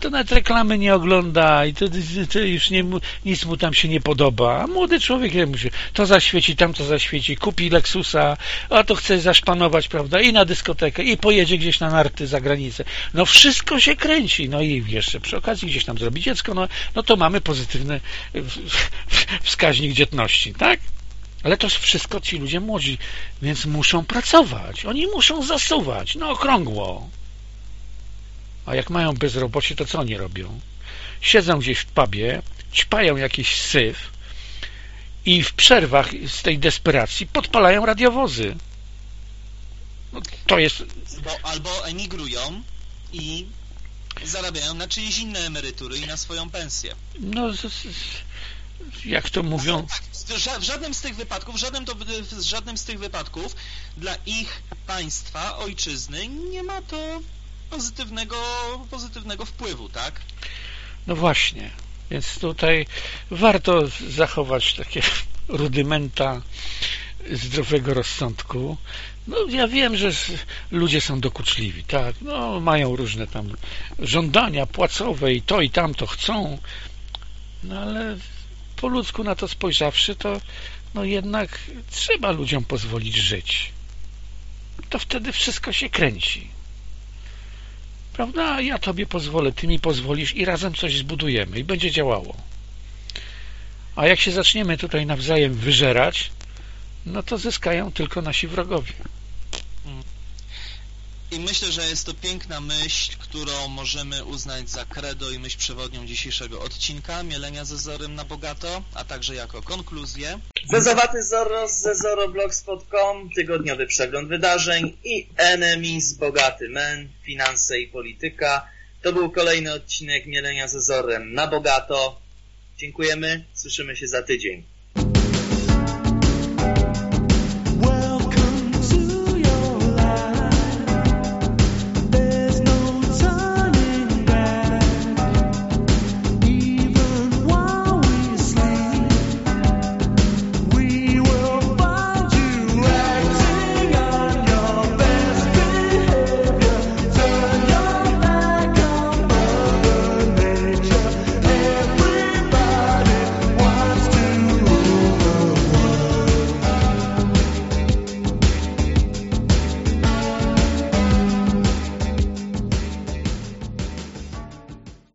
to nawet reklamy nie ogląda i to, to już nie, nic mu tam się nie podoba. A młody człowiek to zaświeci, tam to zaświeci, kupi Lexusa, a to chce zaszpanować, prawda, i na dyskotekę, i pojedzie gdzieś na narty za granicę. No wszystko się kręci, no i jeszcze przy okazji gdzieś tam zrobi dziecko, no, no to mamy pozytywny wskaźnik dzietności, tak? Ale to wszystko ci ludzie młodzi, więc muszą pracować. Oni muszą zasuwać na okrągło. A jak mają bezrobocie, to co oni robią? Siedzą gdzieś w pubie, ćpają jakiś syf i w przerwach z tej desperacji podpalają radiowozy. No, to jest... Bo albo emigrują i zarabiają na czyjeś inne emerytury i na swoją pensję. No, z, z, jak to mówią... Tak, w żadnym z tych wypadków, w żadnym, to, w żadnym z tych wypadków dla ich państwa, ojczyzny nie ma to pozytywnego, pozytywnego wpływu, tak? No właśnie. Więc tutaj warto zachować takie rudymenta zdrowego rozsądku. No ja wiem, że ludzie są dokuczliwi, tak? No mają różne tam żądania płacowe i to i tamto chcą. No ale po ludzku na to spojrzawszy, to no jednak trzeba ludziom pozwolić żyć. To wtedy wszystko się kręci. Prawda? Ja tobie pozwolę, ty mi pozwolisz i razem coś zbudujemy i będzie działało. A jak się zaczniemy tutaj nawzajem wyżerać, no to zyskają tylko nasi wrogowie. I myślę, że jest to piękna myśl, którą możemy uznać za credo i myśl przewodnią dzisiejszego odcinka Mielenia ze Zorem na Bogato, a także jako konkluzję. Zezowaty Zorro z zezoroblogspot.com, tygodniowy przegląd wydarzeń i Enemies, Bogaty Men, Finanse i Polityka. To był kolejny odcinek Mielenia ze Zorem na Bogato. Dziękujemy, słyszymy się za tydzień.